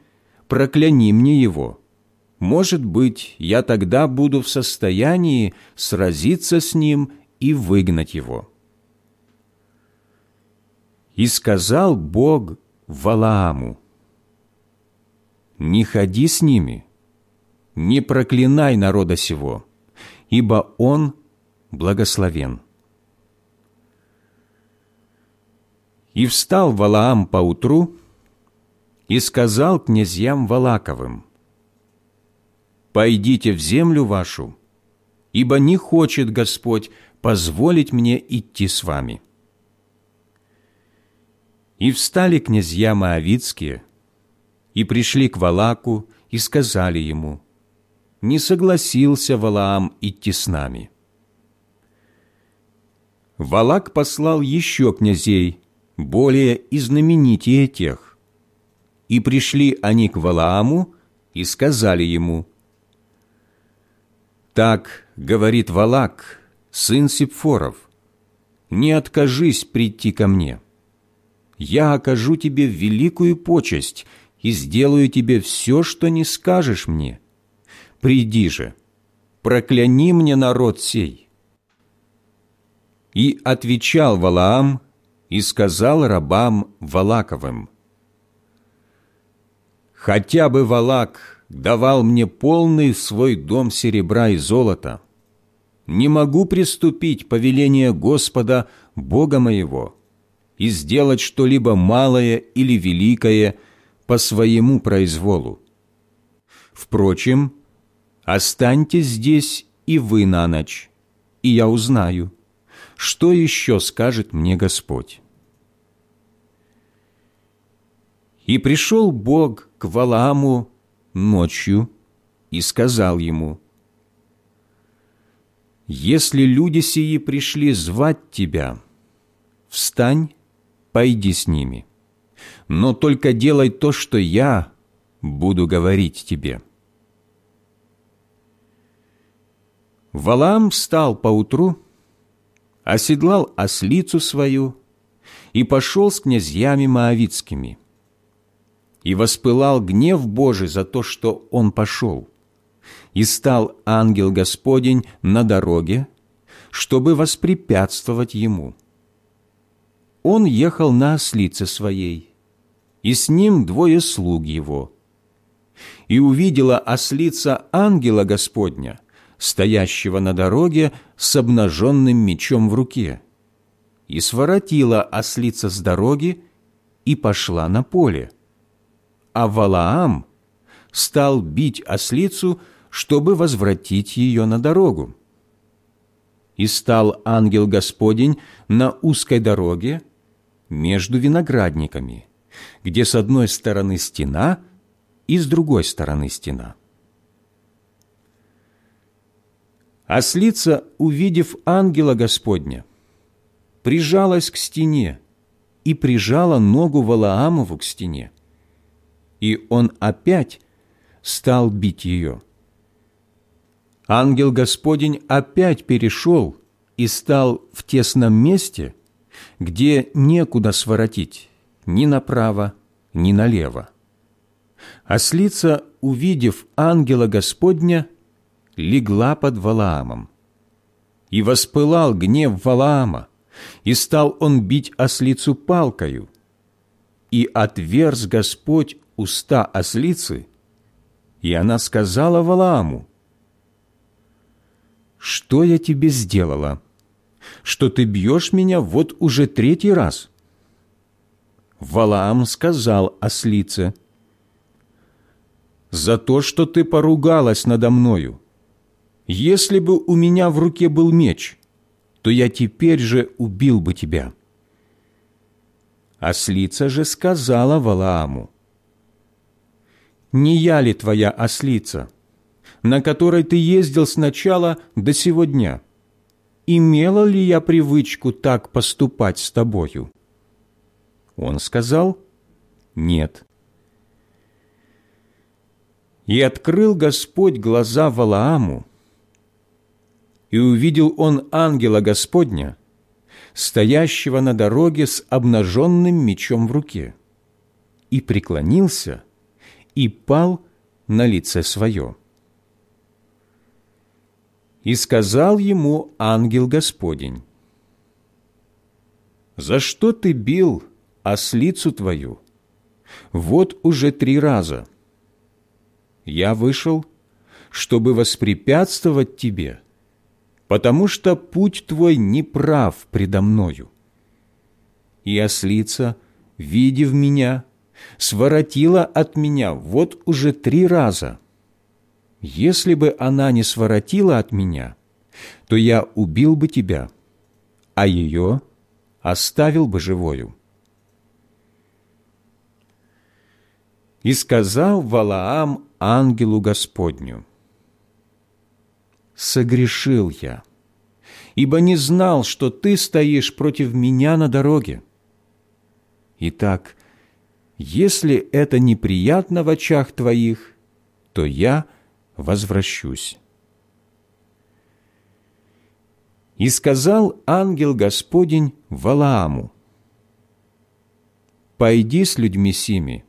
прокляни мне его. Может быть, я тогда буду в состоянии сразиться с ним и выгнать его». И сказал Бог Валааму, «Не ходи с ними, не проклинай народа сего, ибо он благословен». И встал Валаам поутру и сказал князьям Валаковым, «Пойдите в землю вашу, ибо не хочет Господь позволить мне идти с вами». И встали князья Моавицкие, и пришли к Валаку, и сказали ему, «Не согласился Валаам идти с нами». Валак послал еще князей, более и знаменитее тех. И пришли они к Валааму и сказали ему, «Так говорит Валак, сын Сипфоров, не откажись прийти ко мне» я окажу тебе великую почесть и сделаю тебе все, что не скажешь мне. Приди же, прокляни мне народ сей». И отвечал Валаам и сказал рабам Валаковым, «Хотя бы Валак давал мне полный свой дом серебра и золота, не могу приступить повеление Господа, Бога моего, и сделать что-либо малое или великое по своему произволу. Впрочем, останьтесь здесь и вы на ночь, и я узнаю, что еще скажет мне Господь. И пришел Бог к Валааму ночью и сказал ему, «Если люди сии пришли звать тебя, встань пойди с ними. Но только делай то, что я буду говорить тебе». Валаам встал поутру, оседлал ослицу свою и пошел с князьями Моавицкими. И воспылал гнев Божий за то, что он пошел. И стал ангел Господень на дороге, чтобы воспрепятствовать ему он ехал на ослице своей, и с ним двое слуг его. И увидела ослица ангела Господня, стоящего на дороге с обнаженным мечом в руке, и своротила ослица с дороги и пошла на поле. А Валаам стал бить ослицу, чтобы возвратить ее на дорогу. И стал ангел Господень на узкой дороге, между виноградниками, где с одной стороны стена и с другой стороны стена. Ослица, увидев ангела Господня, прижалась к стене и прижала ногу Валаамову к стене. И он опять стал бить ее. Ангел Господень опять перешел и стал в тесном месте – где некуда своротить ни направо, ни налево. Ослица, увидев ангела Господня, легла под Валаамом. И воспылал гнев Валаама, и стал он бить ослицу палкою. И отверз Господь уста ослицы, и она сказала Валааму, «Что я тебе сделала?» что ты бьешь меня вот уже третий раз». Валаам сказал ослице, за то, что ты поругалась надо мною. Если бы у меня в руке был меч, то я теперь же убил бы тебя». Ослица же сказала Валааму, «Не я ли твоя ослица, на которой ты ездил сначала до сего дня? Имела ли я привычку так поступать с тобою?» Он сказал, «Нет». И открыл Господь глаза Валааму, и увидел он ангела Господня, стоящего на дороге с обнаженным мечом в руке, и преклонился, и пал на лице свое. И сказал ему ангел Господень, «За что ты бил ослицу твою? Вот уже три раза. Я вышел, чтобы воспрепятствовать тебе» потому что путь твой неправ предо мною. И ослица, видев меня, своротила от меня вот уже три раза. Если бы она не своротила от меня, то я убил бы тебя, а ее оставил бы живою. И сказал Валаам ангелу Господню, согрешил я, ибо не знал, что ты стоишь против меня на дороге. Итак, если это неприятно в очах твоих, то я возвращусь. И сказал ангел Господень Валааму, «Пойди с людьми сими,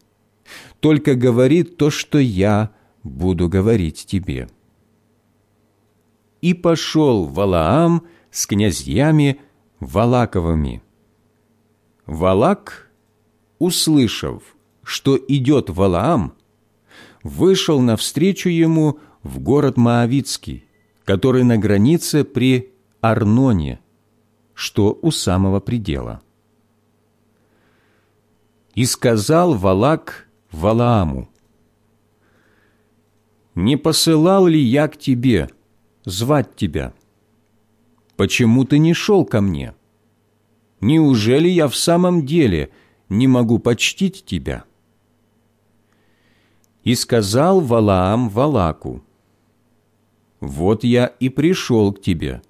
только говори то, что я буду говорить тебе» и пошел Валаам с князьями Валаковыми. Валак, услышав, что идет Валаам, вышел навстречу ему в город Моавицкий, который на границе при Арноне, что у самого предела. И сказал Валак Валааму, «Не посылал ли я к тебе, звать тебя? Почему ты не шел ко мне? Неужели я в самом деле не могу почтить тебя?» И сказал Валаам Валаку, «Вот я и пришел к тебе.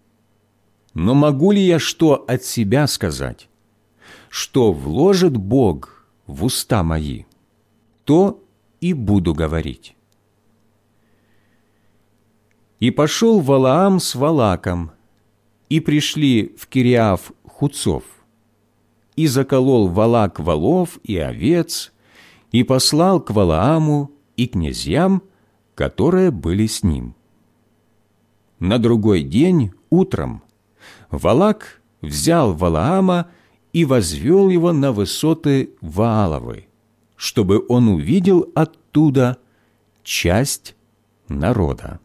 Но могу ли я что от себя сказать? Что вложит Бог в уста мои, то и буду говорить». И пошел Валаам с Валаком, и пришли в Кириав Хуцов, и заколол Валак волов и овец, и послал к Валааму и князьям, которые были с ним. На другой день, утром, Валак взял Валаама и возвел его на высоты Вааловы, чтобы он увидел оттуда часть народа.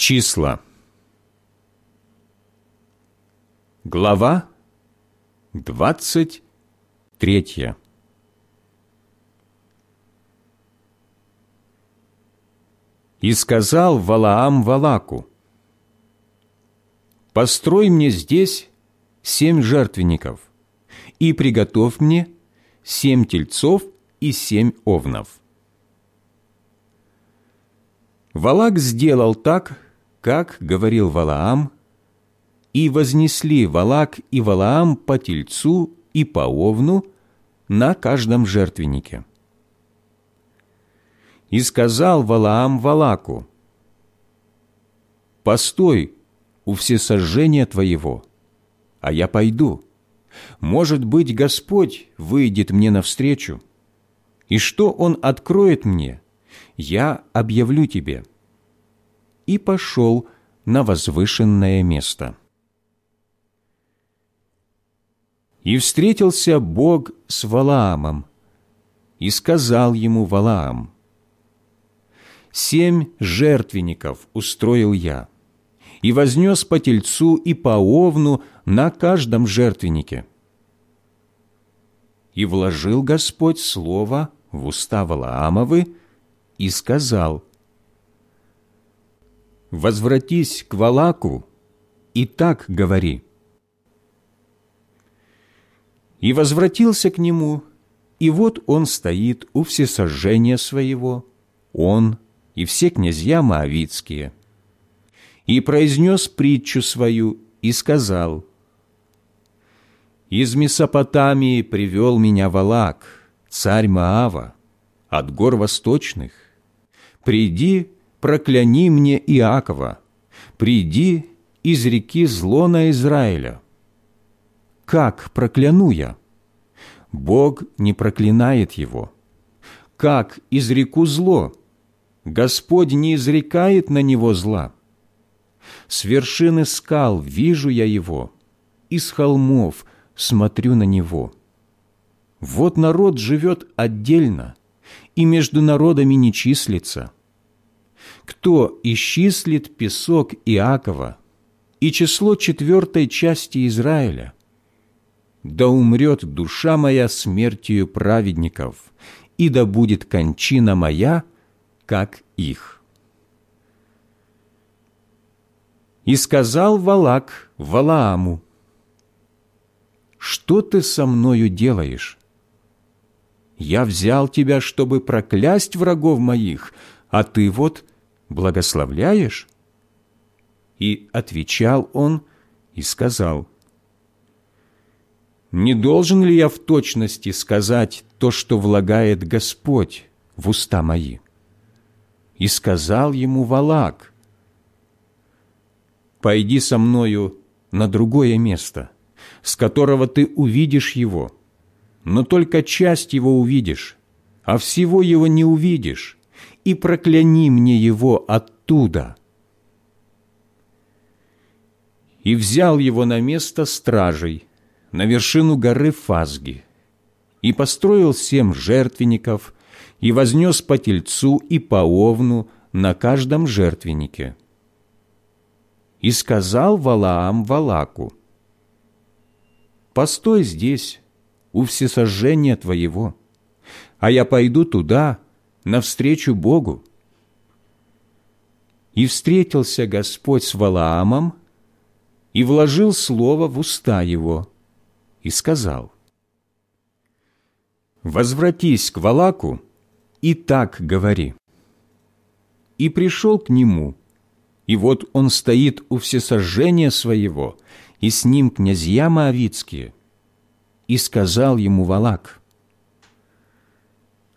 Числа. Глава двадцать третья. И сказал Валаам Валаку, «Построй мне здесь семь жертвенников, и приготовь мне семь тельцов и семь овнов». Валак сделал так, как говорил Валаам, и вознесли Валак и Валаам по тельцу и по овну на каждом жертвеннике. И сказал Валаам Валаку, «Постой у всесожжения твоего, а я пойду. Может быть, Господь выйдет мне навстречу, и что Он откроет мне, я объявлю тебе» и пошел на возвышенное место. И встретился Бог с Валаамом, и сказал ему Валаам, «Семь жертвенников устроил я, и вознес по тельцу и по овну на каждом жертвеннике. И вложил Господь слово в уста Валаамовы и сказал, «Возвратись к Валаку и так говори». И возвратился к нему, и вот он стоит у всесожжения своего, он и все князья Моавицкие. И произнес притчу свою и сказал, «Из Месопотамии привел меня Валак, царь Маава, от гор восточных. Приди, прокляни мне Иакова, приди, из реки зло на Израиля. Как прокляну я? Бог не проклинает его. Как изреку зло? Господь не изрекает на него зла. С вершины скал вижу я его, из холмов смотрю на него. Вот народ живет отдельно, и между народами не числится. Кто исчислит песок Иакова и число четвертой части Израиля? Да умрет душа моя смертью праведников, и да будет кончина моя – как их. И сказал Валак Валааму, «Что ты со мною делаешь? Я взял тебя, чтобы проклясть врагов моих, а ты вот благословляешь?» И отвечал он и сказал, «Не должен ли я в точности сказать то, что влагает Господь в уста мои?» И сказал ему Валак, «Пойди со мною на другое место, с которого ты увидишь его, но только часть его увидишь, а всего его не увидишь, и прокляни мне его оттуда». И взял его на место стражей, на вершину горы Фазги, и построил семь жертвенников – и вознес по тельцу и по овну на каждом жертвеннике. И сказал Валаам Валаку, «Постой здесь, у всесожжения твоего, а я пойду туда, навстречу Богу». И встретился Господь с Валаамом и вложил слово в уста его и сказал, «Возвратись к Валаку, и так говори». И пришел к нему, и вот он стоит у всесожжения своего, и с ним князья Моавицкие. И сказал ему Валак,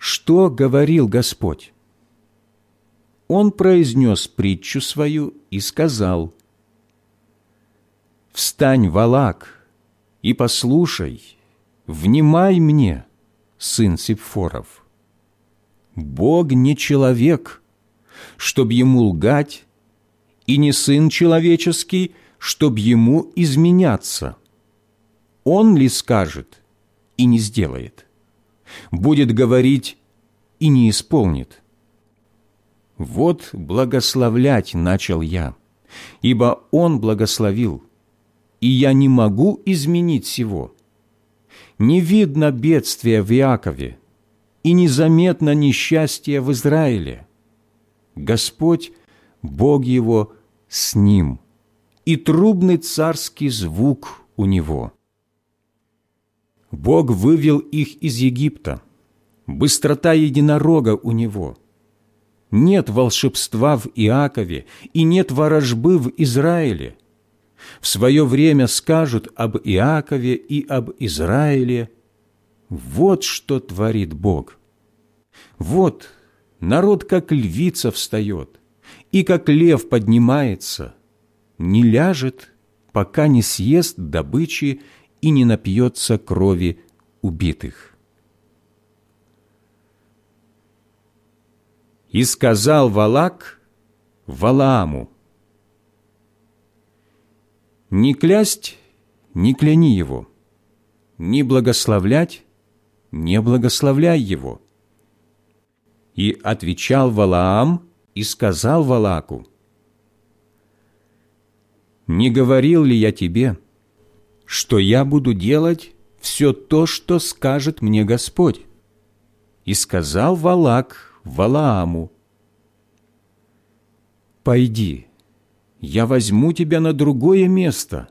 «Что говорил Господь?» Он произнес притчу свою и сказал, «Встань, Валак, и послушай, внимай мне, сын Сипфоров». Бог не человек, чтоб ему лгать, и не сын человеческий, чтоб ему изменяться. Он ли скажет и не сделает? Будет говорить и не исполнит. Вот благословлять начал я, ибо Он благословил, и я не могу изменить сего. Не видно бедствия в Иакове, и незаметно несчастье в Израиле. Господь, Бог его, с ним, и трубный царский звук у него. Бог вывел их из Египта, быстрота единорога у него. Нет волшебства в Иакове и нет ворожбы в Израиле. В свое время скажут об Иакове и об Израиле – вот что творит Бог. Вот народ, как львица, встает, и как лев поднимается, не ляжет, пока не съест добычи и не напьется крови убитых. И сказал Валак Валааму, «Не клясть, не кляни его, не благословлять, не благословляй его». И отвечал Валаам и сказал Валаку, «Не говорил ли я тебе, что я буду делать все то, что скажет мне Господь. И сказал Валак Валааму, «Пойди, я возьму тебя на другое место,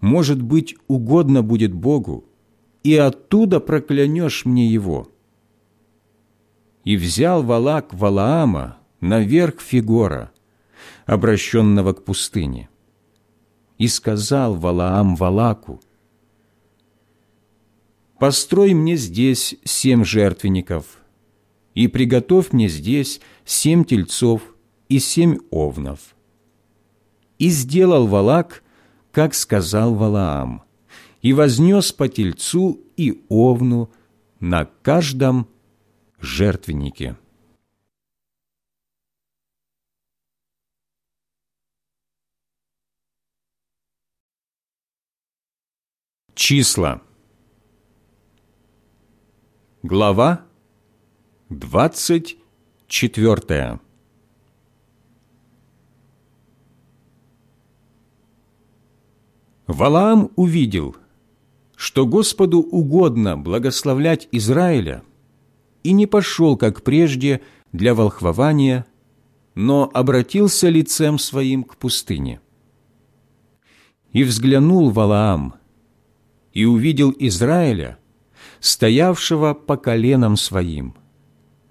может быть, угодно будет Богу, и оттуда проклянешь мне его». И взял Валак Валаама наверх Фигора, обращенного к пустыне. И сказал Валаам Валаку, «Построй мне здесь семь жертвенников, и приготовь мне здесь семь тельцов и семь овнов». И сделал Валак, как сказал Валаам, и вознес по тельцу и овну на каждом жертвеннике. Числа. Глава двадцать четвертая. Валаам увидел, что Господу угодно благословлять Израиля, и не пошел, как прежде, для волхвования, но обратился лицем своим к пустыне. И взглянул Валаам, и увидел Израиля, стоявшего по коленам своим,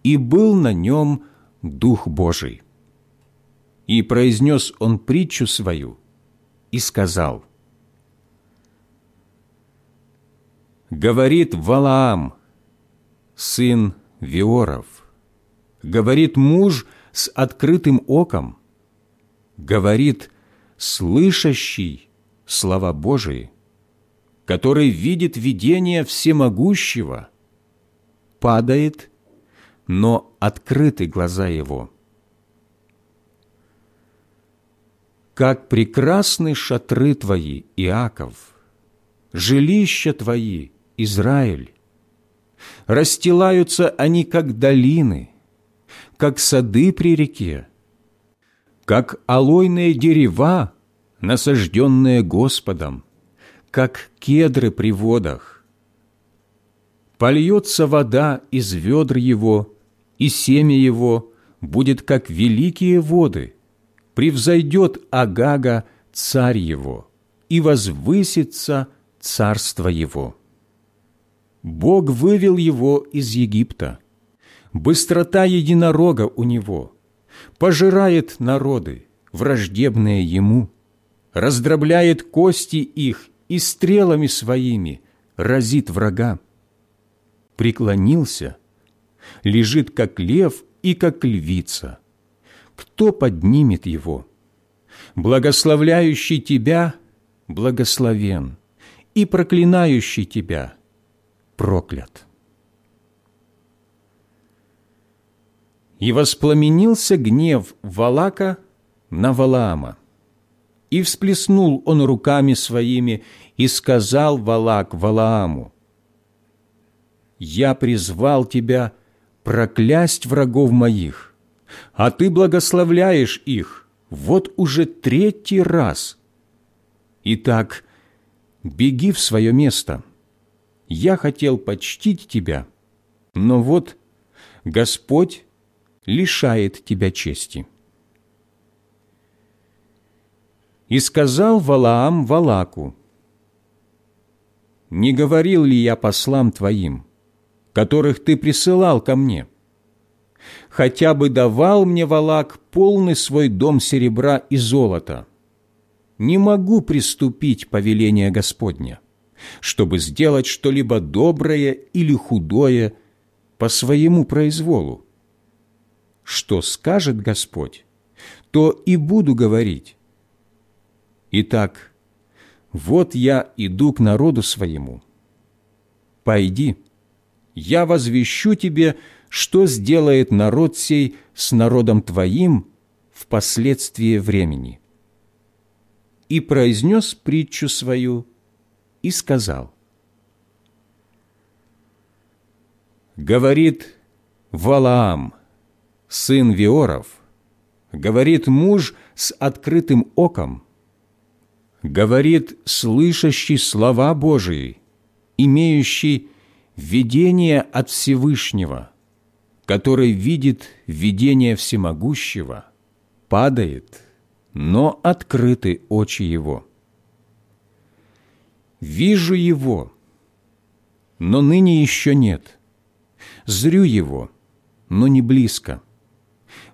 и был на нем Дух Божий. И произнес он притчу свою, и сказал, «Говорит Валаам, сын Виоров, говорит муж с открытым оком, говорит слышащий слова Божии, который видит видение всемогущего, падает, но открыты глаза его. Как прекрасны шатры твои, Иаков, жилища твои, Израиль! Расстилаются они, как долины, как сады при реке, как алойные дерева, насажденные Господом, как кедры при водах. Польется вода из ведр его, и семя его будет, как великие воды. Превзойдет Агага царь его, и возвысится царство его. Бог вывел его из Египта. Быстрота единорога у него пожирает народы, враждебные ему, раздробляет кости их и стрелами своими разит врага. Преклонился, лежит как лев и как львица. Кто поднимет его? Благословляющий тебя благословен, и проклинающий тебя проклят. И воспламенился гнев Валака на Валаама. И всплеснул он руками своими, и сказал Валак Валааму, «Я призвал тебя проклясть врагов моих, а ты благословляешь их вот уже третий раз. Итак, беги в свое место. Я хотел почтить тебя, но вот Господь лишает тебя чести». И сказал Валаам Валаку, «Не говорил ли я послам твоим, которых ты присылал ко мне? Хотя бы давал мне Валак полный свой дом серебра и золота. Не могу приступить повеление Господня, чтобы сделать что-либо доброе или худое по своему произволу. Что скажет Господь, то и буду говорить» Итак, вот я иду к народу своему. Пойди, я возвещу тебе, что сделает народ сей с народом твоим в последствии времени. И произнес притчу свою и сказал. Говорит Валаам, сын Виоров, говорит муж с открытым оком, говорит слышащий слова Божии, имеющий видение от Всевышнего, который видит видение всемогущего, падает, но открыты очи его. Вижу его, но ныне еще нет. Зрю его, но не близко.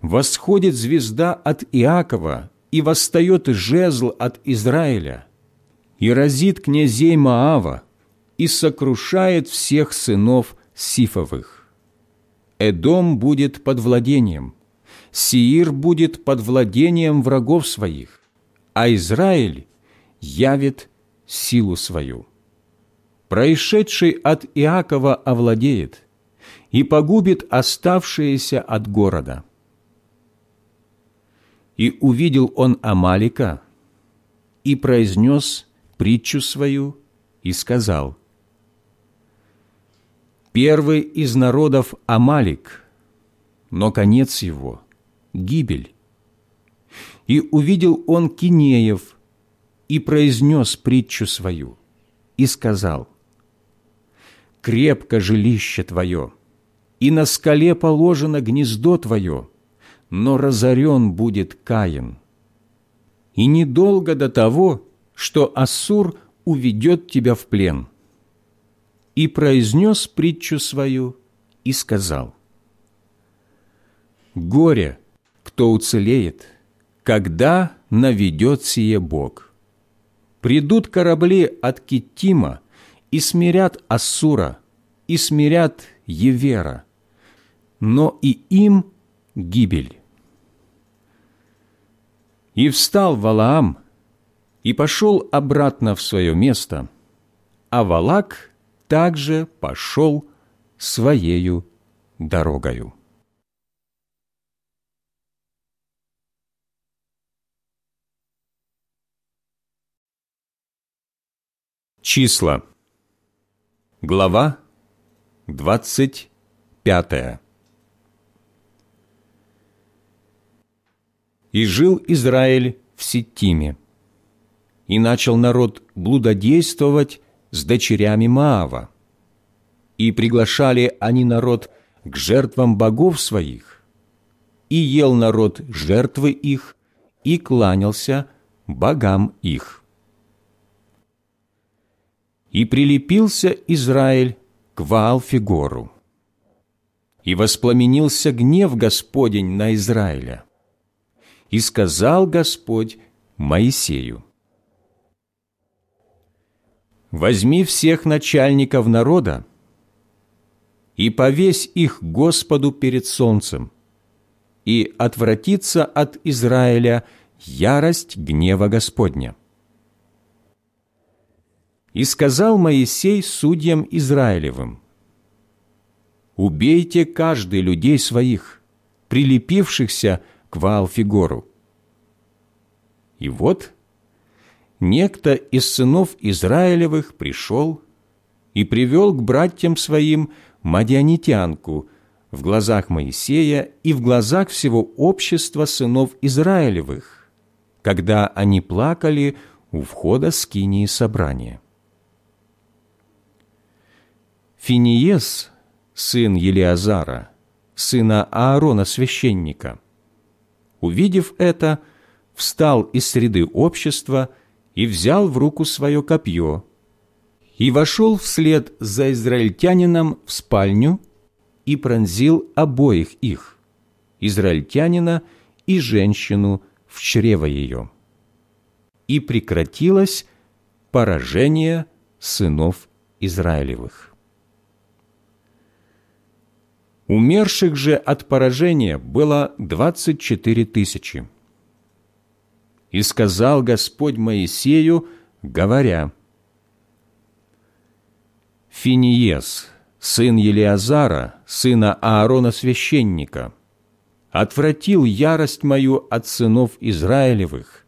Восходит звезда от Иакова, и восстает жезл от Израиля, и разит князей Маава, и сокрушает всех сынов Сифовых. Эдом будет под владением, Сиир будет под владением врагов своих, а Израиль явит силу свою. Происшедший от Иакова овладеет и погубит оставшиеся от города. И увидел он Амалика, и произнес притчу свою, и сказал, «Первый из народов Амалик, но конец его – гибель. И увидел он Кинеев, и произнес притчу свою, и сказал, «Крепко жилище твое, и на скале положено гнездо твое, но разорен будет Каин. И недолго до того, что Ассур уведет тебя в плен. И произнес притчу свою и сказал, «Горе, кто уцелеет, когда наведет сие Бог. Придут корабли от Киттима и смирят Ассура, и смирят Евера, но и им гибель. И встал Валаам и пошел обратно в свое место, а Валак также пошел своею дорогою. Числа. Глава 25. И жил Израиль в Ситтиме. И начал народ блудодействовать с дочерями Маава. И приглашали они народ к жертвам богов своих. И ел народ жертвы их, и кланялся богам их. И прилепился Израиль к Ваалфигору. И воспламенился гнев Господень на Израиля и сказал Господь Моисею, «Возьми всех начальников народа и повесь их Господу перед солнцем, и отвратится от Израиля ярость гнева Господня». И сказал Моисей судьям Израилевым, «Убейте каждый людей своих, прилепившихся к Ваалфигору. И вот некто из сынов Израилевых пришел и привел к братьям своим мадианитянку в глазах Моисея и в глазах всего общества сынов Израилевых, когда они плакали у входа скинии собрания. Финиес, сын Елиазара, сына Аарона священника – увидев это, встал из среды общества и взял в руку свое копье, и вошел вслед за израильтянином в спальню и пронзил обоих их, израильтянина и женщину в чрево ее. И прекратилось поражение сынов Израилевых. Умерших же от поражения было двадцать четыре тысячи. И сказал Господь Моисею, говоря, «Финиес, сын Елиазара, сына Аарона священника, отвратил ярость мою от сынов Израилевых,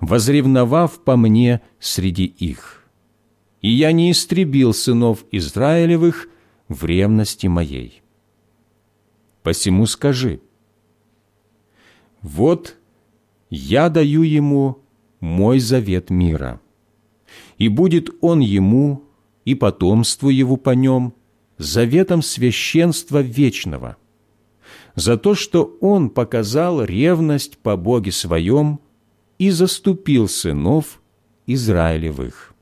возревновав по мне среди их. И я не истребил сынов Израилевых в ревности моей». Посему скажи, вот я даю ему мой завет мира. И будет он ему и потомству его по нем заветом священства вечного, за то, что он показал ревность по Боге своем и заступил сынов Израилевых.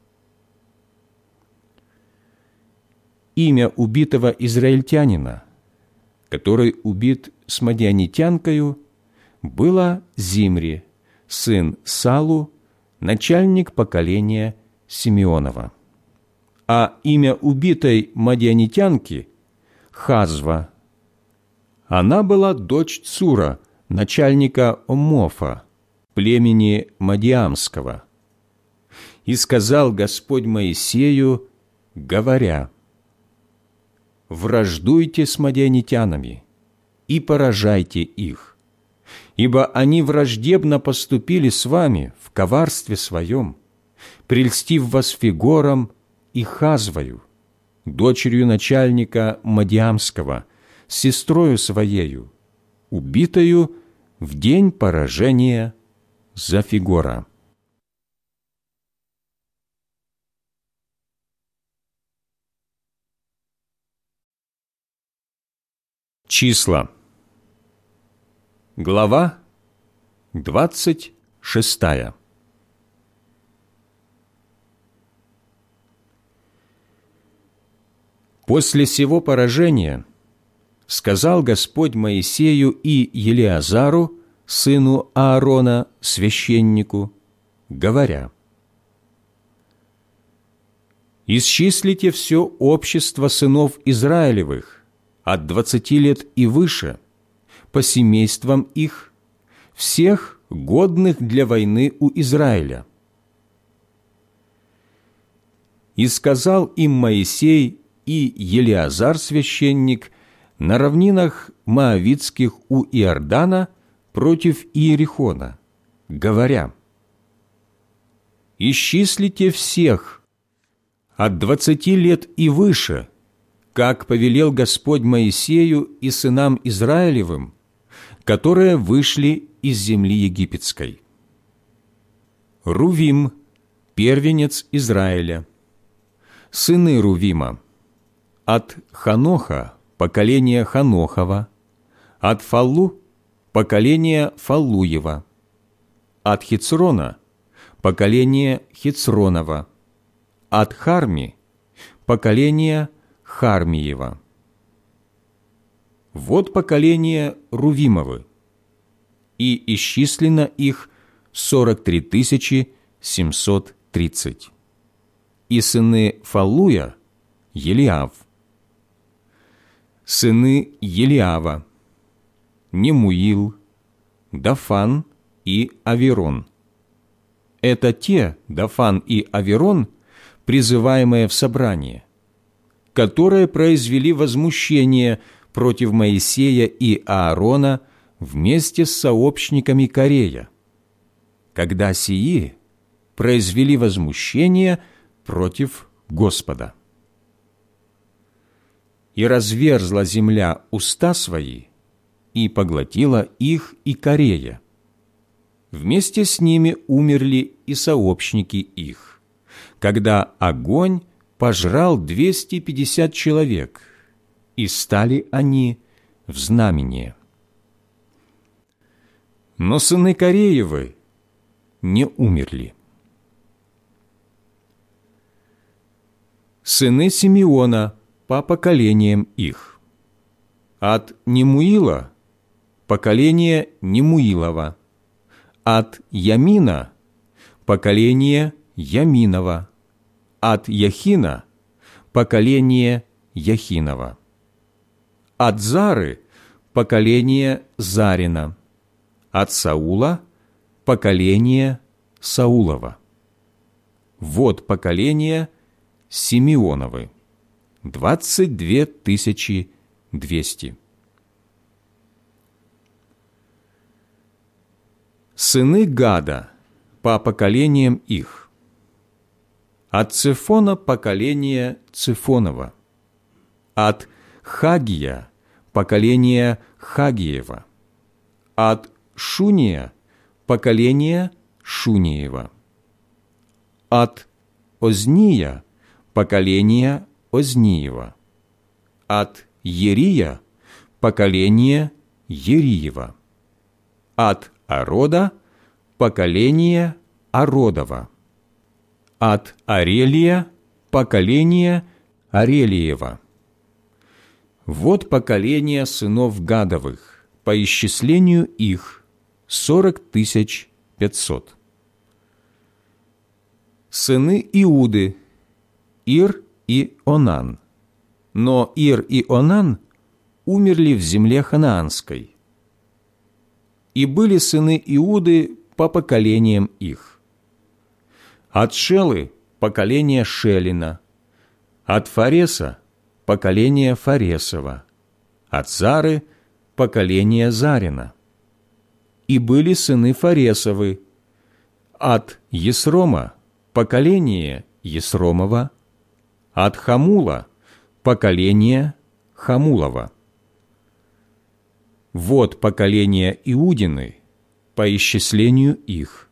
Имя убитого израильтянина, который убит с мадианитянкою, было Зимри, сын Салу, начальник поколения Симеонова. А имя убитой мадианитянки – Хазва. Она была дочь Цура, начальника Омофа, племени Мадиамского. И сказал Господь Моисею, говоря, «Враждуйте с мадианитянами и поражайте их, ибо они враждебно поступили с вами в коварстве своем, прельстив вас Фигором и Хазвою, дочерью начальника Мадиамского, сестрою своею, убитою в день поражения за Фигора. Числа. Глава двадцать шестая. После сего поражения сказал Господь Моисею и Елиазару, сыну Аарона, священнику, говоря, «Исчислите все общество сынов Израилевых от двадцати лет и выше – по семействам их, всех годных для войны у Израиля. И сказал им Моисей и Елиазар священник на равнинах Моавицких у Иордана против Иерихона, говоря, «Исчислите всех от двадцати лет и выше, как повелел Господь Моисею и сынам Израилевым, которые вышли из земли египетской. Рувим, первенец Израиля. Сыны Рувима. От Ханоха, поколение Ханохова. От Фаллу, поколение Фаллуева. От Хицрона, поколение Хицронова. От Харми, поколение Хармиева вот поколение Рувимовы, и исчислено их сорок три тысячи семьсот тридцать. И сыны Фалуя – Елиав. Сыны Елиава – Немуил, Дафан и Аверон. Это те, Дафан и Аверон, призываемые в собрание, которые произвели возмущение – против Моисея и Аарона вместе с сообщниками Корея, когда сии произвели возмущение против Господа. И разверзла земля уста свои, и поглотила их и Корея. Вместе с ними умерли и сообщники их, когда огонь пожрал 250 человек, и стали они в знамение. Но сыны Кореевы не умерли. Сыны Симеона по поколениям их. От Немуила – поколение Немуилова. От Ямина – поколение Яминова. От Яхина – поколение Яхинова от Зары – поколение Зарина, от Саула – поколение Саулова. Вот поколение Симеоновы – двадцать две тысячи двести. Сыны Гада по поколениям их. От Цифона поколение Цифонова. От Хагия поколение Хагиева, от Шуния – поколение Шуниева. От Озния – поколение Озниева. От Ерия – поколение Ериева. От Арода – поколение Ародова. От Арелия – поколение Арелиева. Вот поколение сынов Гадовых, по исчислению их – сорок тысяч пятьсот. Сыны Иуды – Ир и Онан. Но Ир и Онан умерли в земле ханаанской. И были сыны Иуды по поколениям их. От Шелы – поколение Шелина, от Фареса – поколение Фаресова, от Зары – поколение Зарина. И были сыны Фаресовы, от Есрома – поколение Есромова, от Хамула – поколение Хамулова. Вот поколение Иудины по исчислению их –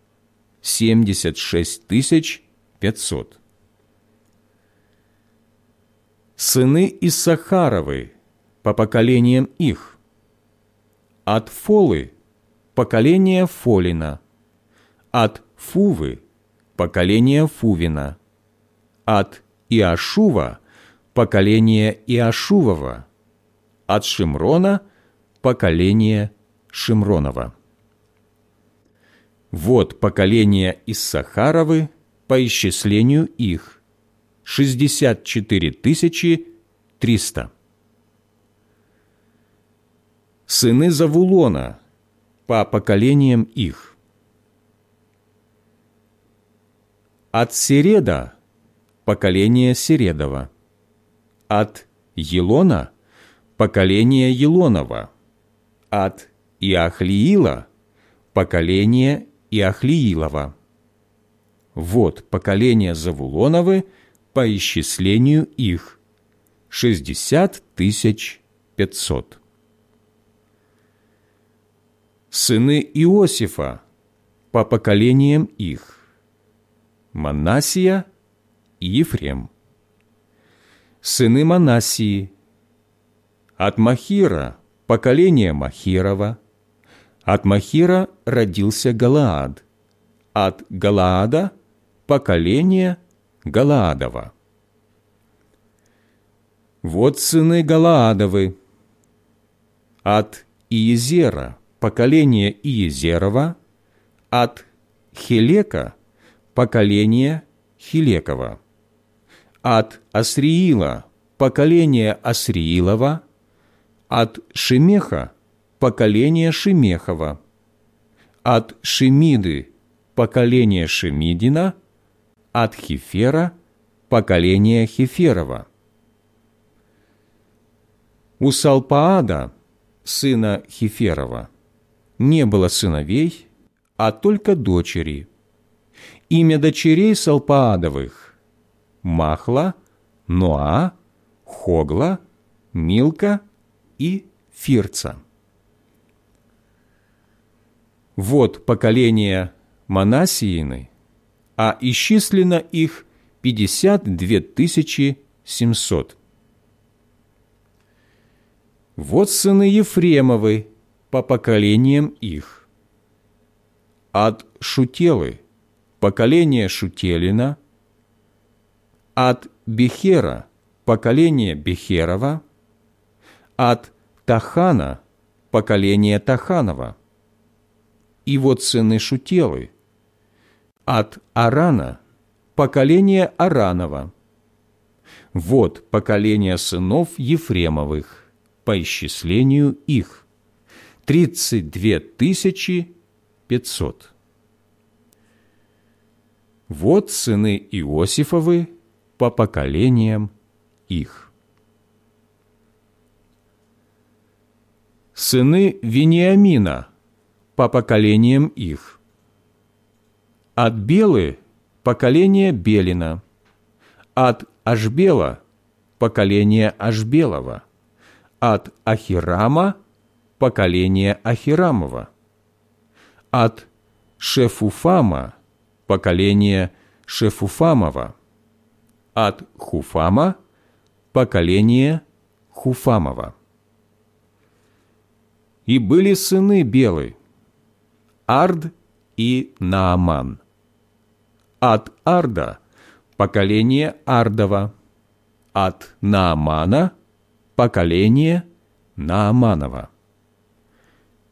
семьдесят шесть тысяч пятьсот. Сыны Иссахаровы по поколениям их. От Фолы – поколение Фолина. От Фувы – поколение Фувина. От Иашува – поколение Иашувова. От Шимрона – поколение Шимронова. Вот поколение Иссахаровы по исчислению их шестьдесят четыре тысячи триста. Сыны Завулона по поколениям их. От Середа – поколение Середова. От Елона – поколение Елонова. От Иахлиила – поколение Иахлиилова. Вот поколение Завулоновы – по исчислению их – шестьдесят тысяч пятьсот. Сыны Иосифа по поколениям их – Манасия и Ефрем. Сыны Манасии – от Махира – поколение Махирова, от Махира родился Галаад, от Галаада – поколение Галаадова. Вот сыны Галаадовы. От Иезера, поколение Иезерова, от Хелека, поколение Хилекова, от Асриила, поколение Асриилова, от Шемеха, поколение Шемехова, от Шемиды, поколение Шемидина – от Хефера – поколение Хеферова. У Салпаада, сына Хеферова, не было сыновей, а только дочери. Имя дочерей Салпаадовых – Махла, Ноа, Хогла, Милка и Фирца. Вот поколение Манасиины – а исчислено их пятьдесят две тысячи семьсот. Вот сыны Ефремовы по поколениям их. От Шутелы – поколение Шутелина, от Бехера – поколение Бехерова, от Тахана – поколение Таханова. И вот сыны Шутелы – от Арана – поколение Аранова. Вот поколение сынов Ефремовых по исчислению их – тридцать две тысячи пятьсот. Вот сыны Иосифовы по поколениям их. Сыны Вениамина по поколениям их. От Белы – поколение Белина, от Ашбела – поколение Ашбелова, от Ахирама – поколение Ахирамова, от Шефуфама – поколение Шефуфамова, от Хуфама – поколение Хуфамова. И были сыны Белы – Ард и Нааман. От Арда – поколение Ардова, от Наамана – поколение Нааманова.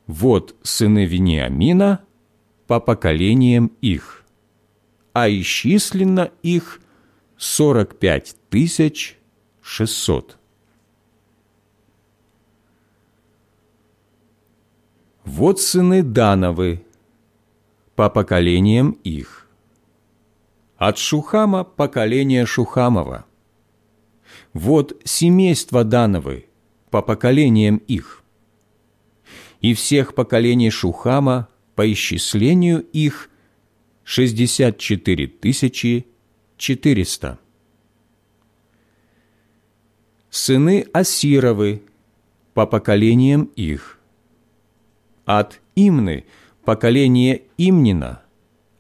Вот сыны Вениамина по поколениям их, а исчислено их сорок пять тысяч шестьсот. Вот сыны Дановы по поколениям их. От Шухама поколение Шухамова. Вот семейство Дановы по поколениям их и всех поколений Шухама по исчислению их шестьдесят четыре тысячи четыреста. Сыны Асировы по поколениям их. От Имны поколение Имнина,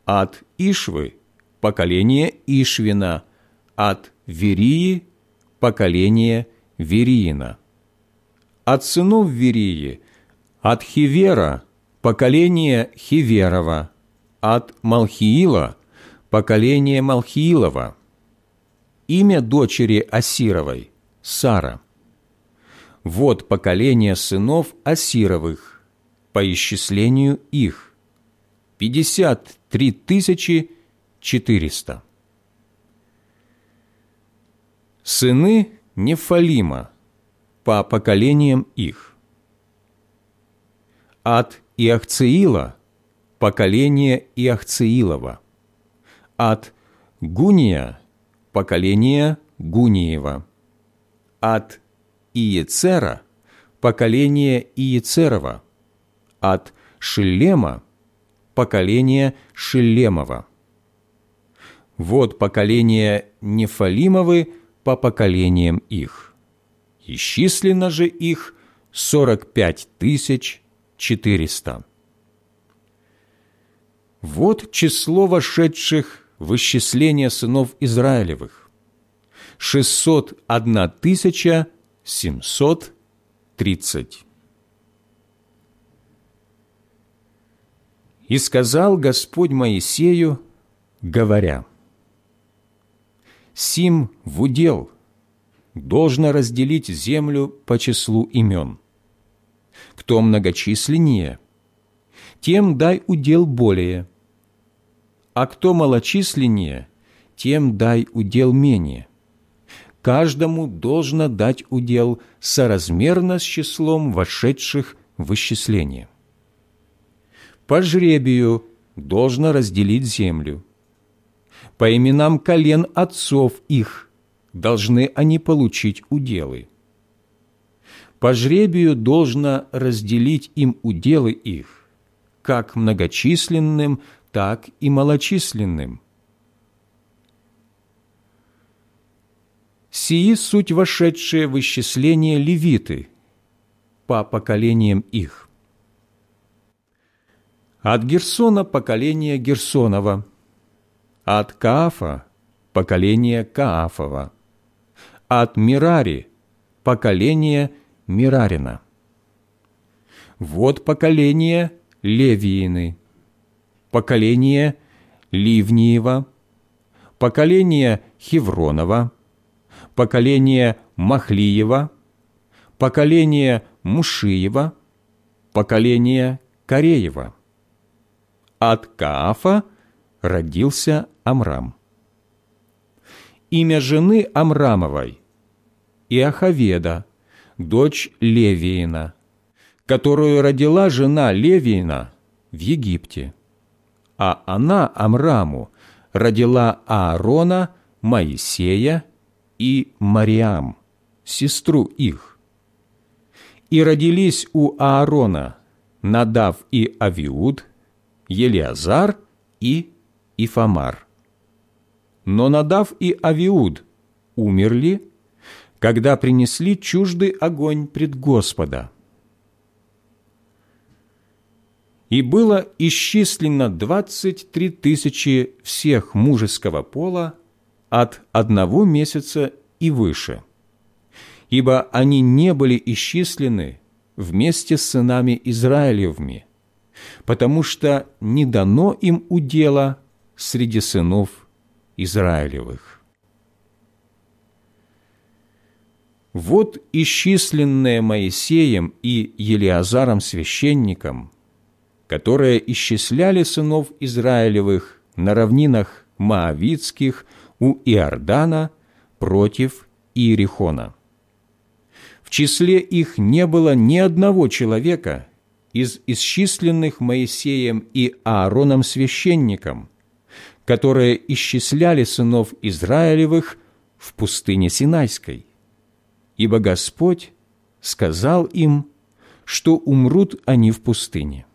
от Ишвы поколение Ишвина, от Верии поколение Вериина. От сынов Верии от Хивера – поколение Хиверова, от Малхиила – поколение Малхиилова. Имя дочери Асировой – Сара. Вот поколение сынов Асировых, по исчислению их – пятьдесят три тысячи четыреста. Сыны Нефалима, по поколениям их. От Иахцеила – поколение Иахцеилова, от Гуния – поколение Гуниева, от Иецера – поколение Иецерова, от Шилема – поколение Шилемова. Вот поколение Нефалимовы по поколениям их. И же их 45 400. Вот число вошедших в исчисление сынов Израилевых. 601 730. И сказал Господь Моисею, говоря, «Сим в удел должно разделить землю по числу имен» кто многочисленнее, тем дай удел более, а кто малочисленнее, тем дай удел менее. Каждому должно дать удел соразмерно с числом вошедших в исчисление. По жребию должно разделить землю. По именам колен отцов их должны они получить уделы по жребию должно разделить им уделы их, как многочисленным, так и малочисленным. Сии суть вошедшие в исчисление левиты по поколениям их. От Герсона поколение Герсонова, от Каафа поколение Каафова, от Мирари поколение Мирарина. Вот поколение Левиины, поколение Ливниева, поколение Хевронова, поколение Махлиева, поколение Мушиева, поколение Кореева. От Каафа родился Амрам. Имя жены Амрамовой – Иохаведа – дочь Левиина, которую родила жена Левиина в Египте. А она Амраму родила Аарона, Моисея и Мариам, сестру их. И родились у Аарона Надав и Авиуд, Елиазар и Ифамар. Но Надав и Авиуд умерли когда принесли чуждый огонь пред Господа. И было исчислено двадцать три тысячи всех мужеского пола от одного месяца и выше, ибо они не были исчислены вместе с сынами Израилевыми, потому что не дано им удела среди сынов Израилевых. Вот исчисленное Моисеем и Елиазаром священником, которые исчисляли сынов Израилевых на равнинах Моавицких у Иордана против Иерихона. В числе их не было ни одного человека из исчисленных Моисеем и Аароном священником, которые исчисляли сынов Израилевых в пустыне Синайской – ибо Господь сказал им, что умрут они в пустыне.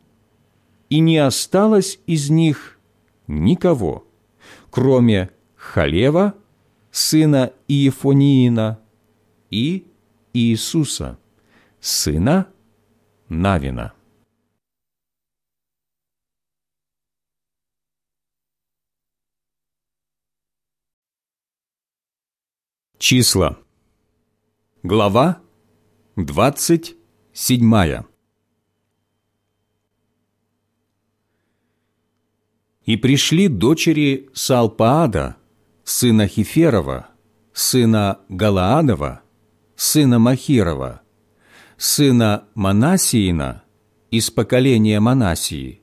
И не осталось из них никого, кроме Халева, сына Иефониина, и Иисуса, сына Навина. Числа Глава двадцать седьмая И пришли дочери Салпаада, сына Хиферова, сына Галаадова, сына Махирова, сына Манасиина из поколения Манасии,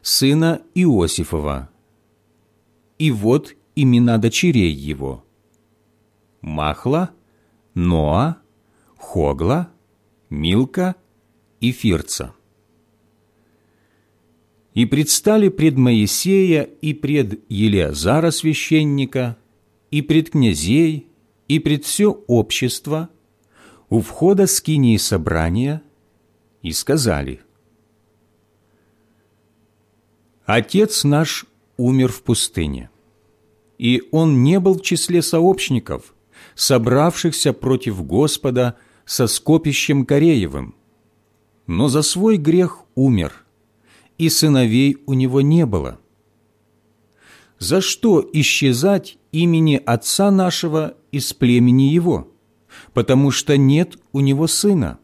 сына Иосифова. И вот имена дочерей его. Махла – Ноа, Хогла, Милка и Фирца. И предстали пред Моисея и пред Елиазара священника, и пред князей, и пред все общество у входа скинии собрания, и сказали, «Отец наш умер в пустыне, и он не был в числе сообщников – собравшихся против Господа со скопищем Кореевым, но за свой грех умер, и сыновей у него не было. За что исчезать имени отца нашего из племени его, потому что нет у него сына?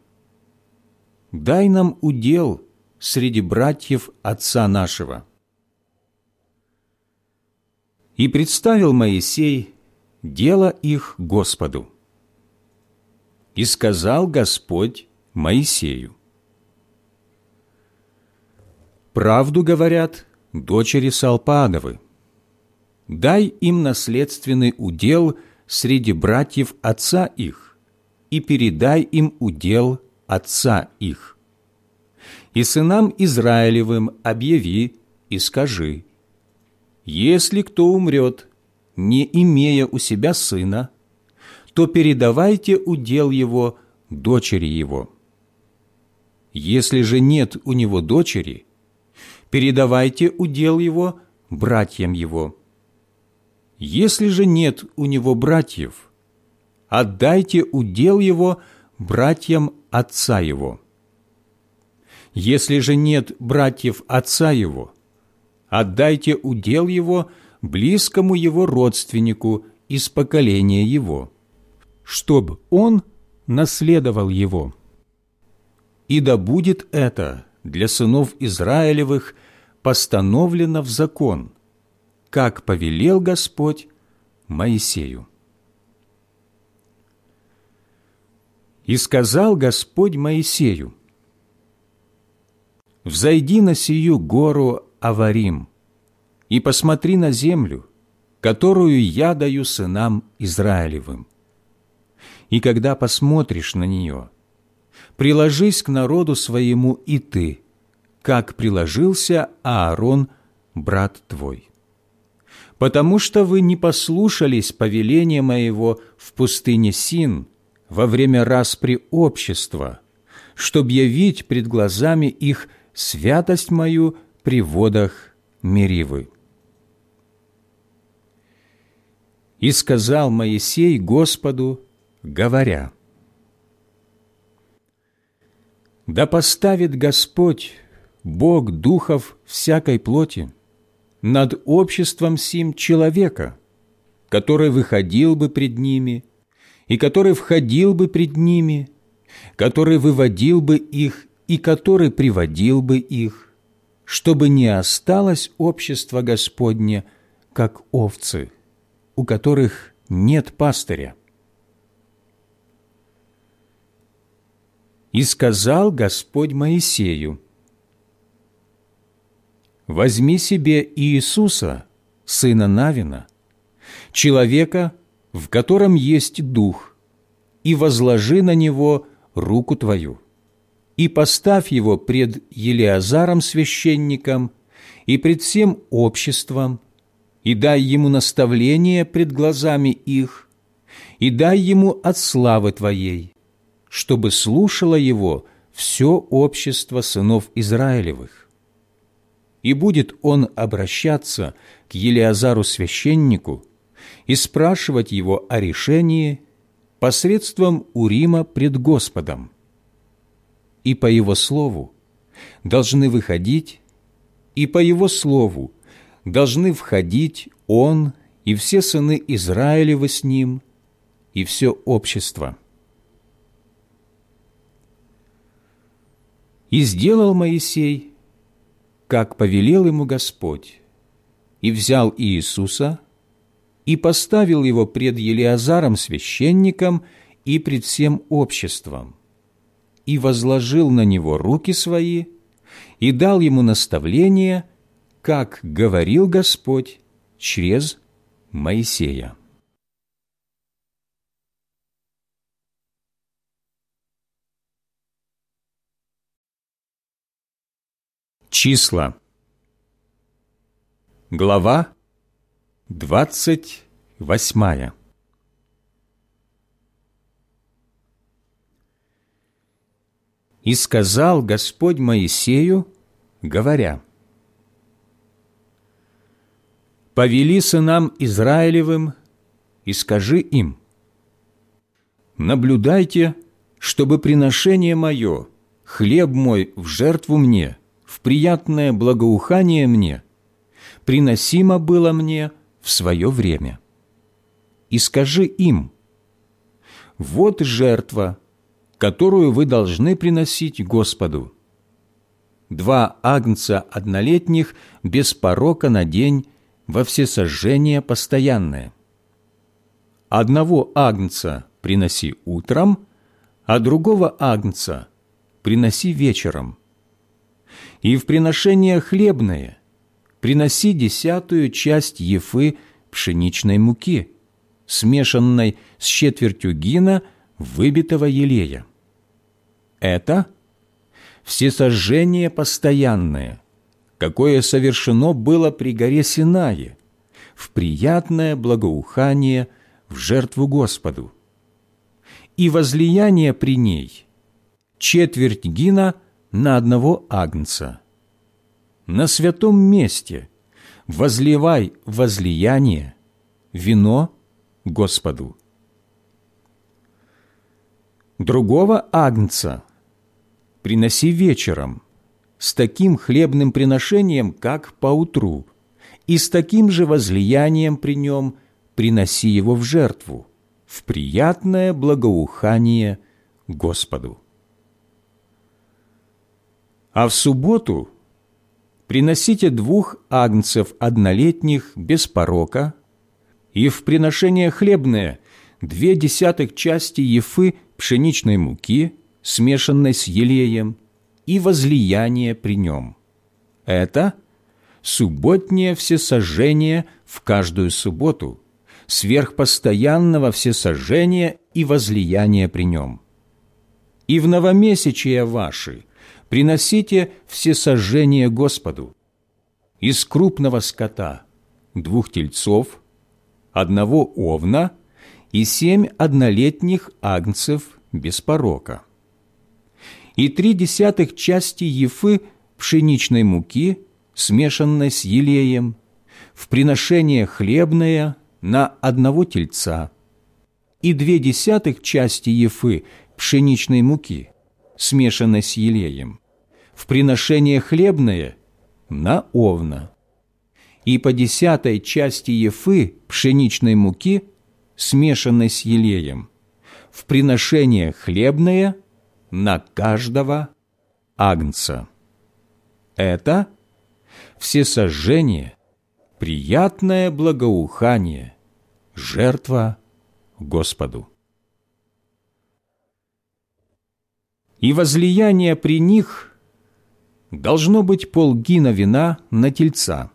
Дай нам удел среди братьев отца нашего». И представил Моисей дело их Господу. И сказал Господь Моисею, «Правду говорят дочери Салпаадовы, дай им наследственный удел среди братьев отца их и передай им удел отца их. И сынам Израилевым объяви и скажи, если кто умрет не имея у себя сына, то передавайте удел его дочери его. Если же нет у него дочери, передавайте удел его братьям его. Если же нет у него братьев, отдайте удел его братьям отца его. Если же нет братьев отца его, отдайте удел его близкому его родственнику из поколения его, чтобы он наследовал его. И да будет это для сынов Израилевых постановлено в закон, как повелел Господь Моисею. И сказал Господь Моисею, «Взойди на сию гору Аварим, и посмотри на землю, которую я даю сынам Израилевым. И когда посмотришь на нее, приложись к народу своему и ты, как приложился Аарон, брат твой. Потому что вы не послушались повеления моего в пустыне Син во время распри общества, чтоб явить пред глазами их святость мою при водах Меривы. И сказал Моисей Господу, говоря, «Да поставит Господь Бог духов всякой плоти над обществом сим человека, который выходил бы пред ними, и который входил бы пред ними, который выводил бы их и который приводил бы их, чтобы не осталось общество Господне, как овцы, у которых нет пастыря. И сказал Господь Моисею, «Возьми себе Иисуса, сына Навина, человека, в котором есть дух, и возложи на него руку твою, и поставь его пред Елиазаром священником и пред всем обществом, и дай ему наставление пред глазами их, и дай ему от славы твоей, чтобы слушало его все общество сынов Израилевых. И будет он обращаться к Елиазару священнику и спрашивать его о решении посредством Урима пред Господом. И по его слову должны выходить, и по его слову должны входить он и все сыны Израилева с ним, и все общество. И сделал Моисей, как повелел ему Господь, и взял Иисуса, и поставил его пред Елиазаром священником и пред всем обществом, и возложил на него руки свои, и дал ему наставление, как говорил Господь через Моисея. Числа. Глава двадцать восьмая. И сказал Господь Моисею, говоря, «Повели сынам Израилевым и скажи им, наблюдайте, чтобы приношение мое, хлеб мой в жертву мне – в приятное благоухание мне, приносимо было мне в свое время. И скажи им, вот жертва, которую вы должны приносить Господу. Два агнца однолетних без порока на день во всесожжение постоянное. Одного агнца приноси утром, а другого агнца приноси вечером и в приношение хлебное приноси десятую часть ефы пшеничной муки, смешанной с четвертью гина выбитого елея. Это всесожжение постоянное, какое совершено было при горе Синае, в приятное благоухание в жертву Господу. И возлияние при ней – четверть гина – на одного агнца. На святом месте возливай возлияние, вино Господу. Другого агнца приноси вечером, с таким хлебным приношением, как поутру, и с таким же возлиянием при нем приноси его в жертву, в приятное благоухание Господу. А в субботу приносите двух агнцев однолетних без порока и в приношение хлебное две десятых части ефы пшеничной муки, смешанной с елеем, и возлияние при нем. Это субботнее всесожжение в каждую субботу, сверхпостоянного всесожжения и возлияния при нем. И в новомесячия ваши приносите все сожжения Господу. Из крупного скота двух тельцов, одного овна и семь однолетних агнцев без порока. И три десятых части ефы пшеничной муки, смешанной с елеем, в приношение хлебное на одного тельца, и две десятых части ефы пшеничной муки, смешанной с елеем, в приношение хлебное на овна, и по десятой части ефы пшеничной муки, смешанной с елеем, в приношение хлебное на каждого агнца. Это всесожжение, приятное благоухание, жертва Господу. И возлияние при них должно быть полгина вина на тельца,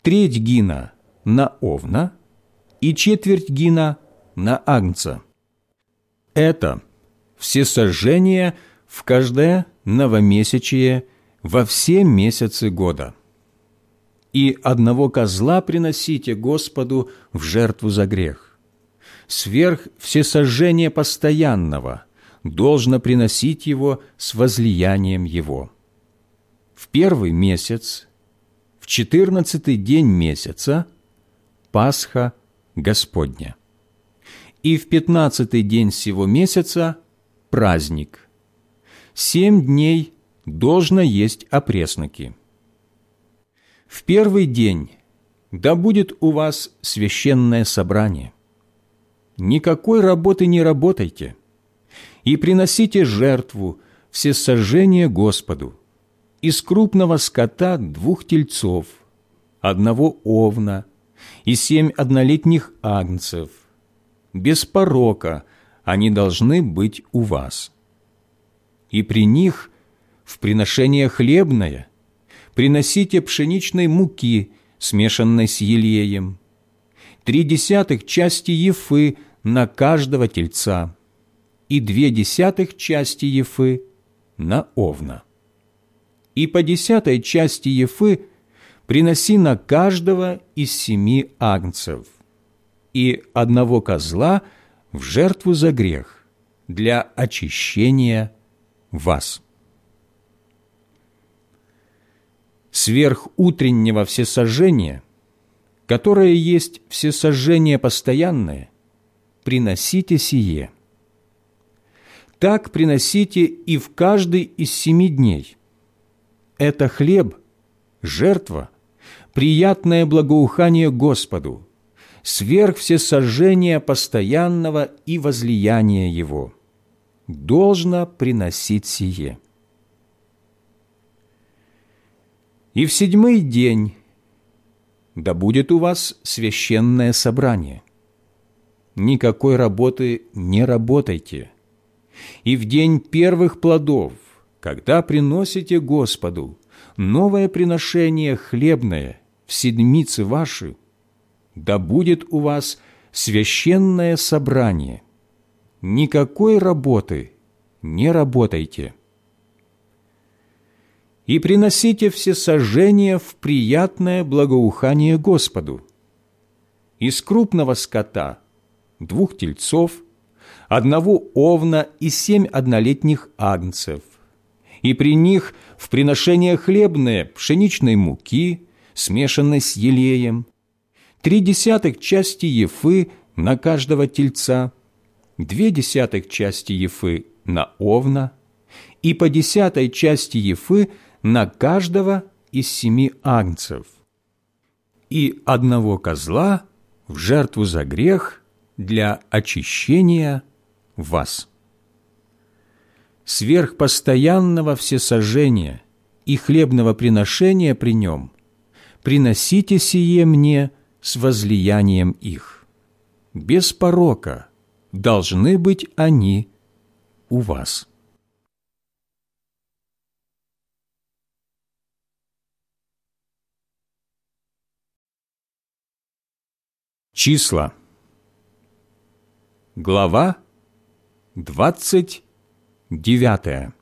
треть гина на овна и четверть гина на агнца. Это всесожжение в каждое новомесячие во все месяцы года. И одного козла приносите Господу в жертву за грех. Сверх всесожжения постоянного должно приносить его с возлиянием его. В первый месяц, в четырнадцатый день месяца, Пасха Господня. И в пятнадцатый день сего месяца – праздник. Семь дней должно есть опресноки. В первый день да будет у вас священное собрание. Никакой работы не работайте, и приносите жертву всесожжение Господу из крупного скота двух тельцов, одного овна и семь однолетних агнцев. Без порока они должны быть у вас. И при них – в приношение хлебное приносите пшеничной муки, смешанной с елеем, три десятых части ефы на каждого тельца и две десятых части ефы на овна. И по десятой части ефы приноси на каждого из семи агнцев и одного козла в жертву за грех для очищения вас. сверх утреннего всесожжения, которое есть всесожжение постоянное, приносите сие. Так приносите и в каждый из семи дней. Это хлеб, жертва, приятное благоухание Господу, сверх всесожжения постоянного и возлияния Его. Должно приносить сие. И в седьмой день да будет у вас священное собрание. Никакой работы не работайте. И в день первых плодов, когда приносите Господу новое приношение хлебное в седмицы ваши, да будет у вас священное собрание. Никакой работы не работайте и приносите все сожжения в приятное благоухание Господу. Из крупного скота двух тельцов, одного овна и семь однолетних агнцев, и при них в приношение хлебное пшеничной муки, смешанной с елеем, три десятых части ефы на каждого тельца, две десятых части ефы на овна и по десятой части ефы – на каждого из семи агнцев и одного козла в жертву за грех для очищения вас. Сверхпостоянного всесожжения и хлебного приношения при нем приносите сие мне с возлиянием их. Без порока должны быть они у вас». Числа. Глава двадцать девятая.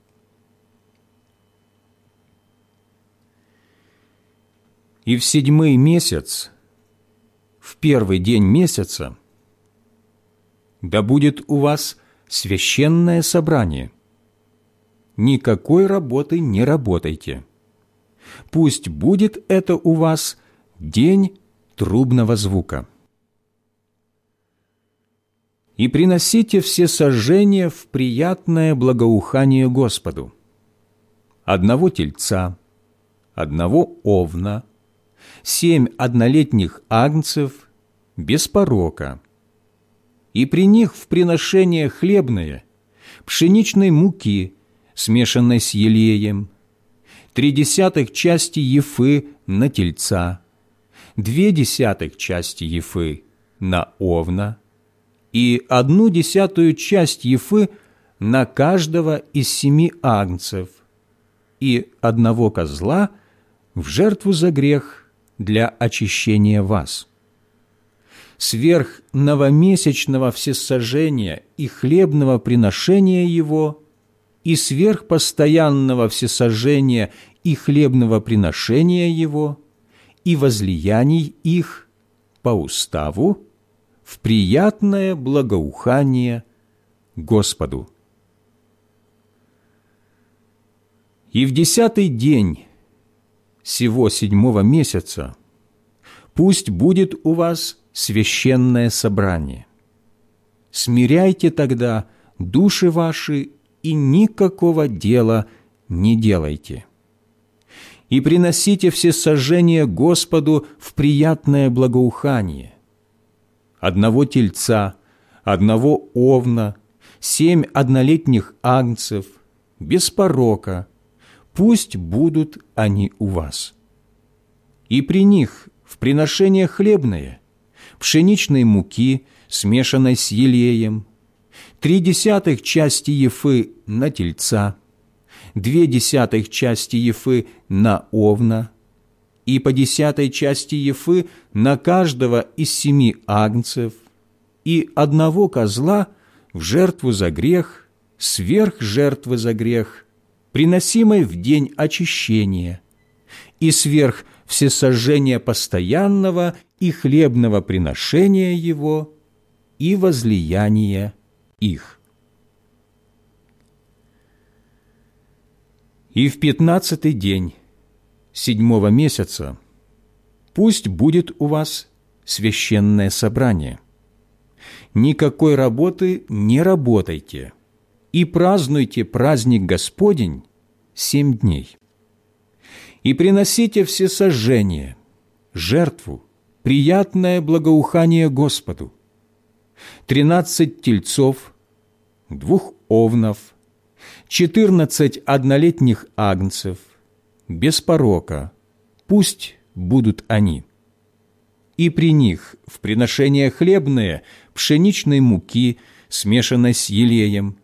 И в седьмой месяц, первый день месяца, да будет у вас священное собрание. Никакой работы не работайте. Пусть будет это у вас день трубного звука и приносите все сожжения в приятное благоухание Господу. одного тельца, одного овна, семь однолетних агнцев без порока, и при них в приношение хлебное, пшеничной муки, смешанной с елеем, три десятых части ефы на тельца, две десятых части ефы на овна и одну десятую часть ефы на каждого из семи агнцев и одного козла в жертву за грех для очищения вас. Сверх новомесячного всесожжения и хлебного приношения его и сверх постоянного всесожжения и хлебного приношения его и возлияний их по уставу в приятное благоухание Господу. И в десятый день сего седьмого месяца пусть будет у вас священное собрание. Смиряйте тогда души ваши и никакого дела не делайте. И приносите все сожжения Господу в приятное благоухание. Одного тельца, одного овна, семь однолетних агнцев, без порока, пусть будут они у вас. И при них в приношение хлебное, пшеничной муки, смешанной с елеем, три десятых части ефы на тельца, две десятых части ефы на овна. И по десятой части ефы на каждого из семи агнцев. И одного козла в жертву за грех, сверх жертвы за грех, приносимой в день очищения, и сверх всесожжения постоянного и хлебного приношения его и возлияния их. И в пятнадцатый день седьмого месяца пусть будет у вас священное собрание. Никакой работы не работайте, и празднуйте праздник Господень семь дней. И приносите все сожжения, жертву, приятное благоухание Господу, тринадцать тельцов, двух овнов, четырнадцать однолетних агнцев, без порока, пусть будут они. И при них в приношение хлебное пшеничной муки, смешанной с елеем,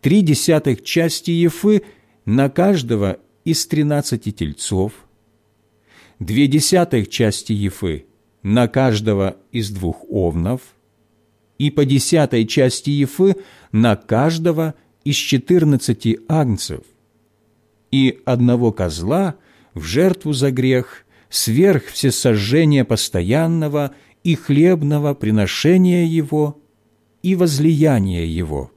три десятых части ефы на каждого из тринадцати тельцов, две десятых части ефы на каждого из двух овнов и по десятой части ефы на каждого из четырнадцати агнцев, и одного козла в жертву за грех сверх всесожжения постоянного и хлебного приношения его и возлияния его.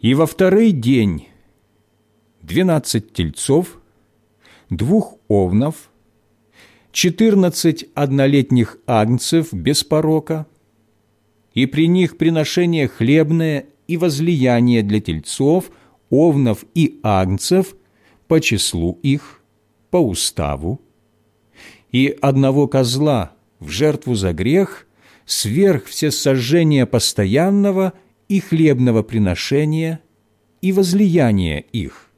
И во второй день двенадцать тельцов, двух овнов, четырнадцать однолетних агнцев без порока – и при них приношение хлебное и возлияние для тельцов, овнов и агнцев по числу их, по уставу, и одного козла в жертву за грех сверх все сожжения постоянного и хлебного приношения и возлияния их.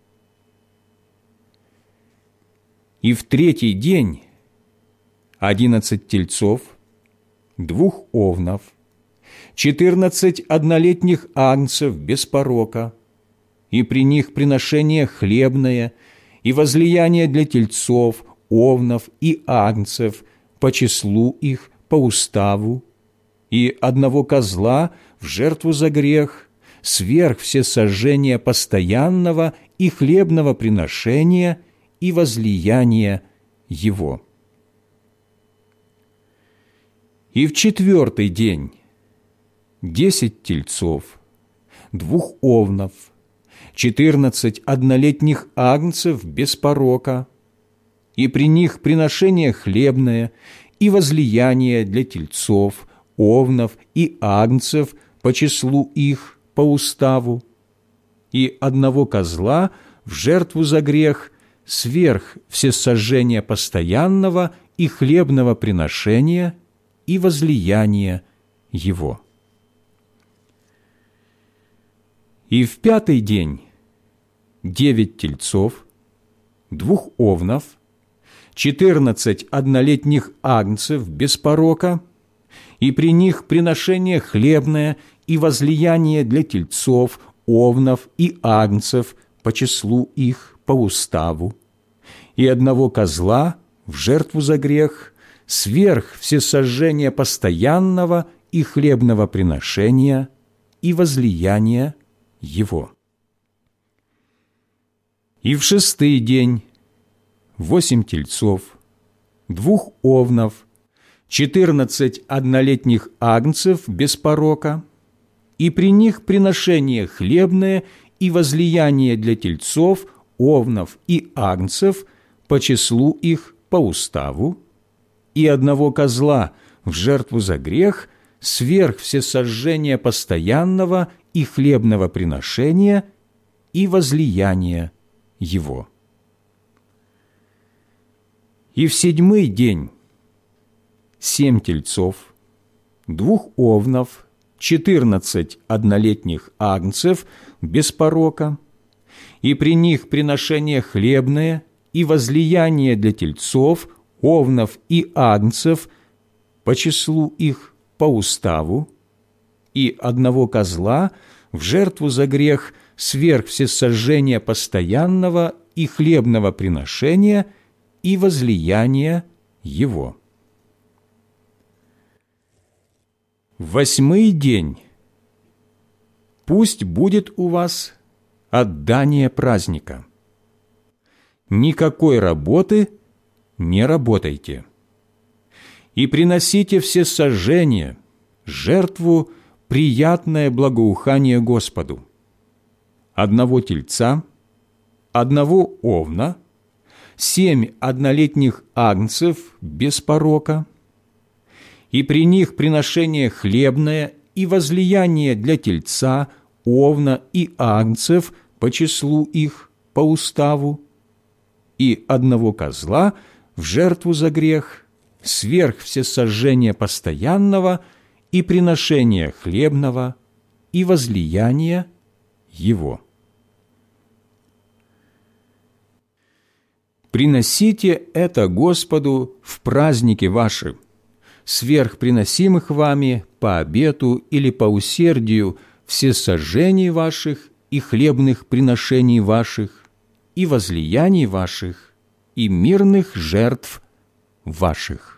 И в третий день одиннадцать тельцов, двух овнов – четырнадцать однолетних агнцев без порока, и при них приношение хлебное и возлияние для тельцов, овнов и агнцев по числу их, по уставу, и одного козла в жертву за грех, сверх все сожжения постоянного и хлебного приношения и возлияния его. И в четвертый день десять тельцов, двух овнов, четырнадцать однолетних агнцев без порока, и при них приношение хлебное и возлияние для тельцов, овнов и агнцев по числу их по уставу, и одного козла в жертву за грех сверх всесожжения постоянного и хлебного приношения и возлияния его. И в пятый день девять тельцов, двух овнов, четырнадцать однолетних агнцев без порока, и при них приношение хлебное и возлияние для тельцов, овнов и агнцев по числу их по уставу, и одного козла в жертву за грех, сверх всесожжения постоянного и хлебного приношения и возлияния его. И в шестый день восемь тельцов, двух овнов, четырнадцать однолетних агнцев без порока, и при них приношение хлебное и возлияние для тельцов, овнов и агнцев по числу их по уставу, и одного козла в жертву за грех сверх всесожжения постоянного и хлебного приношения и возлияния его. И в седьмой день семь тельцов, двух овнов, четырнадцать однолетних агнцев без порока, и при них приношение хлебное и возлияние для тельцов, овнов и агнцев по числу их по уставу, и одного козла в жертву за грех сверх всесожжения постоянного и хлебного приношения и возлияния его. Восьмый день. Пусть будет у вас отдание праздника. Никакой работы не работайте. И приносите все сожжения, жертву, приятное благоухание Господу. Одного тельца, одного овна, семь однолетних агнцев без порока – и при них приношение хлебное и возлияние для тельца, овна и агнцев по числу их по уставу, и одного козла в жертву за грех, сверх всесожжения постоянного и приношения хлебного и возлияния его. Приносите это Господу в праздники ваши – сверх приносимых вами по обету или по усердию все сожжений ваших и хлебных приношений ваших, и возлияний ваших, и мирных жертв ваших.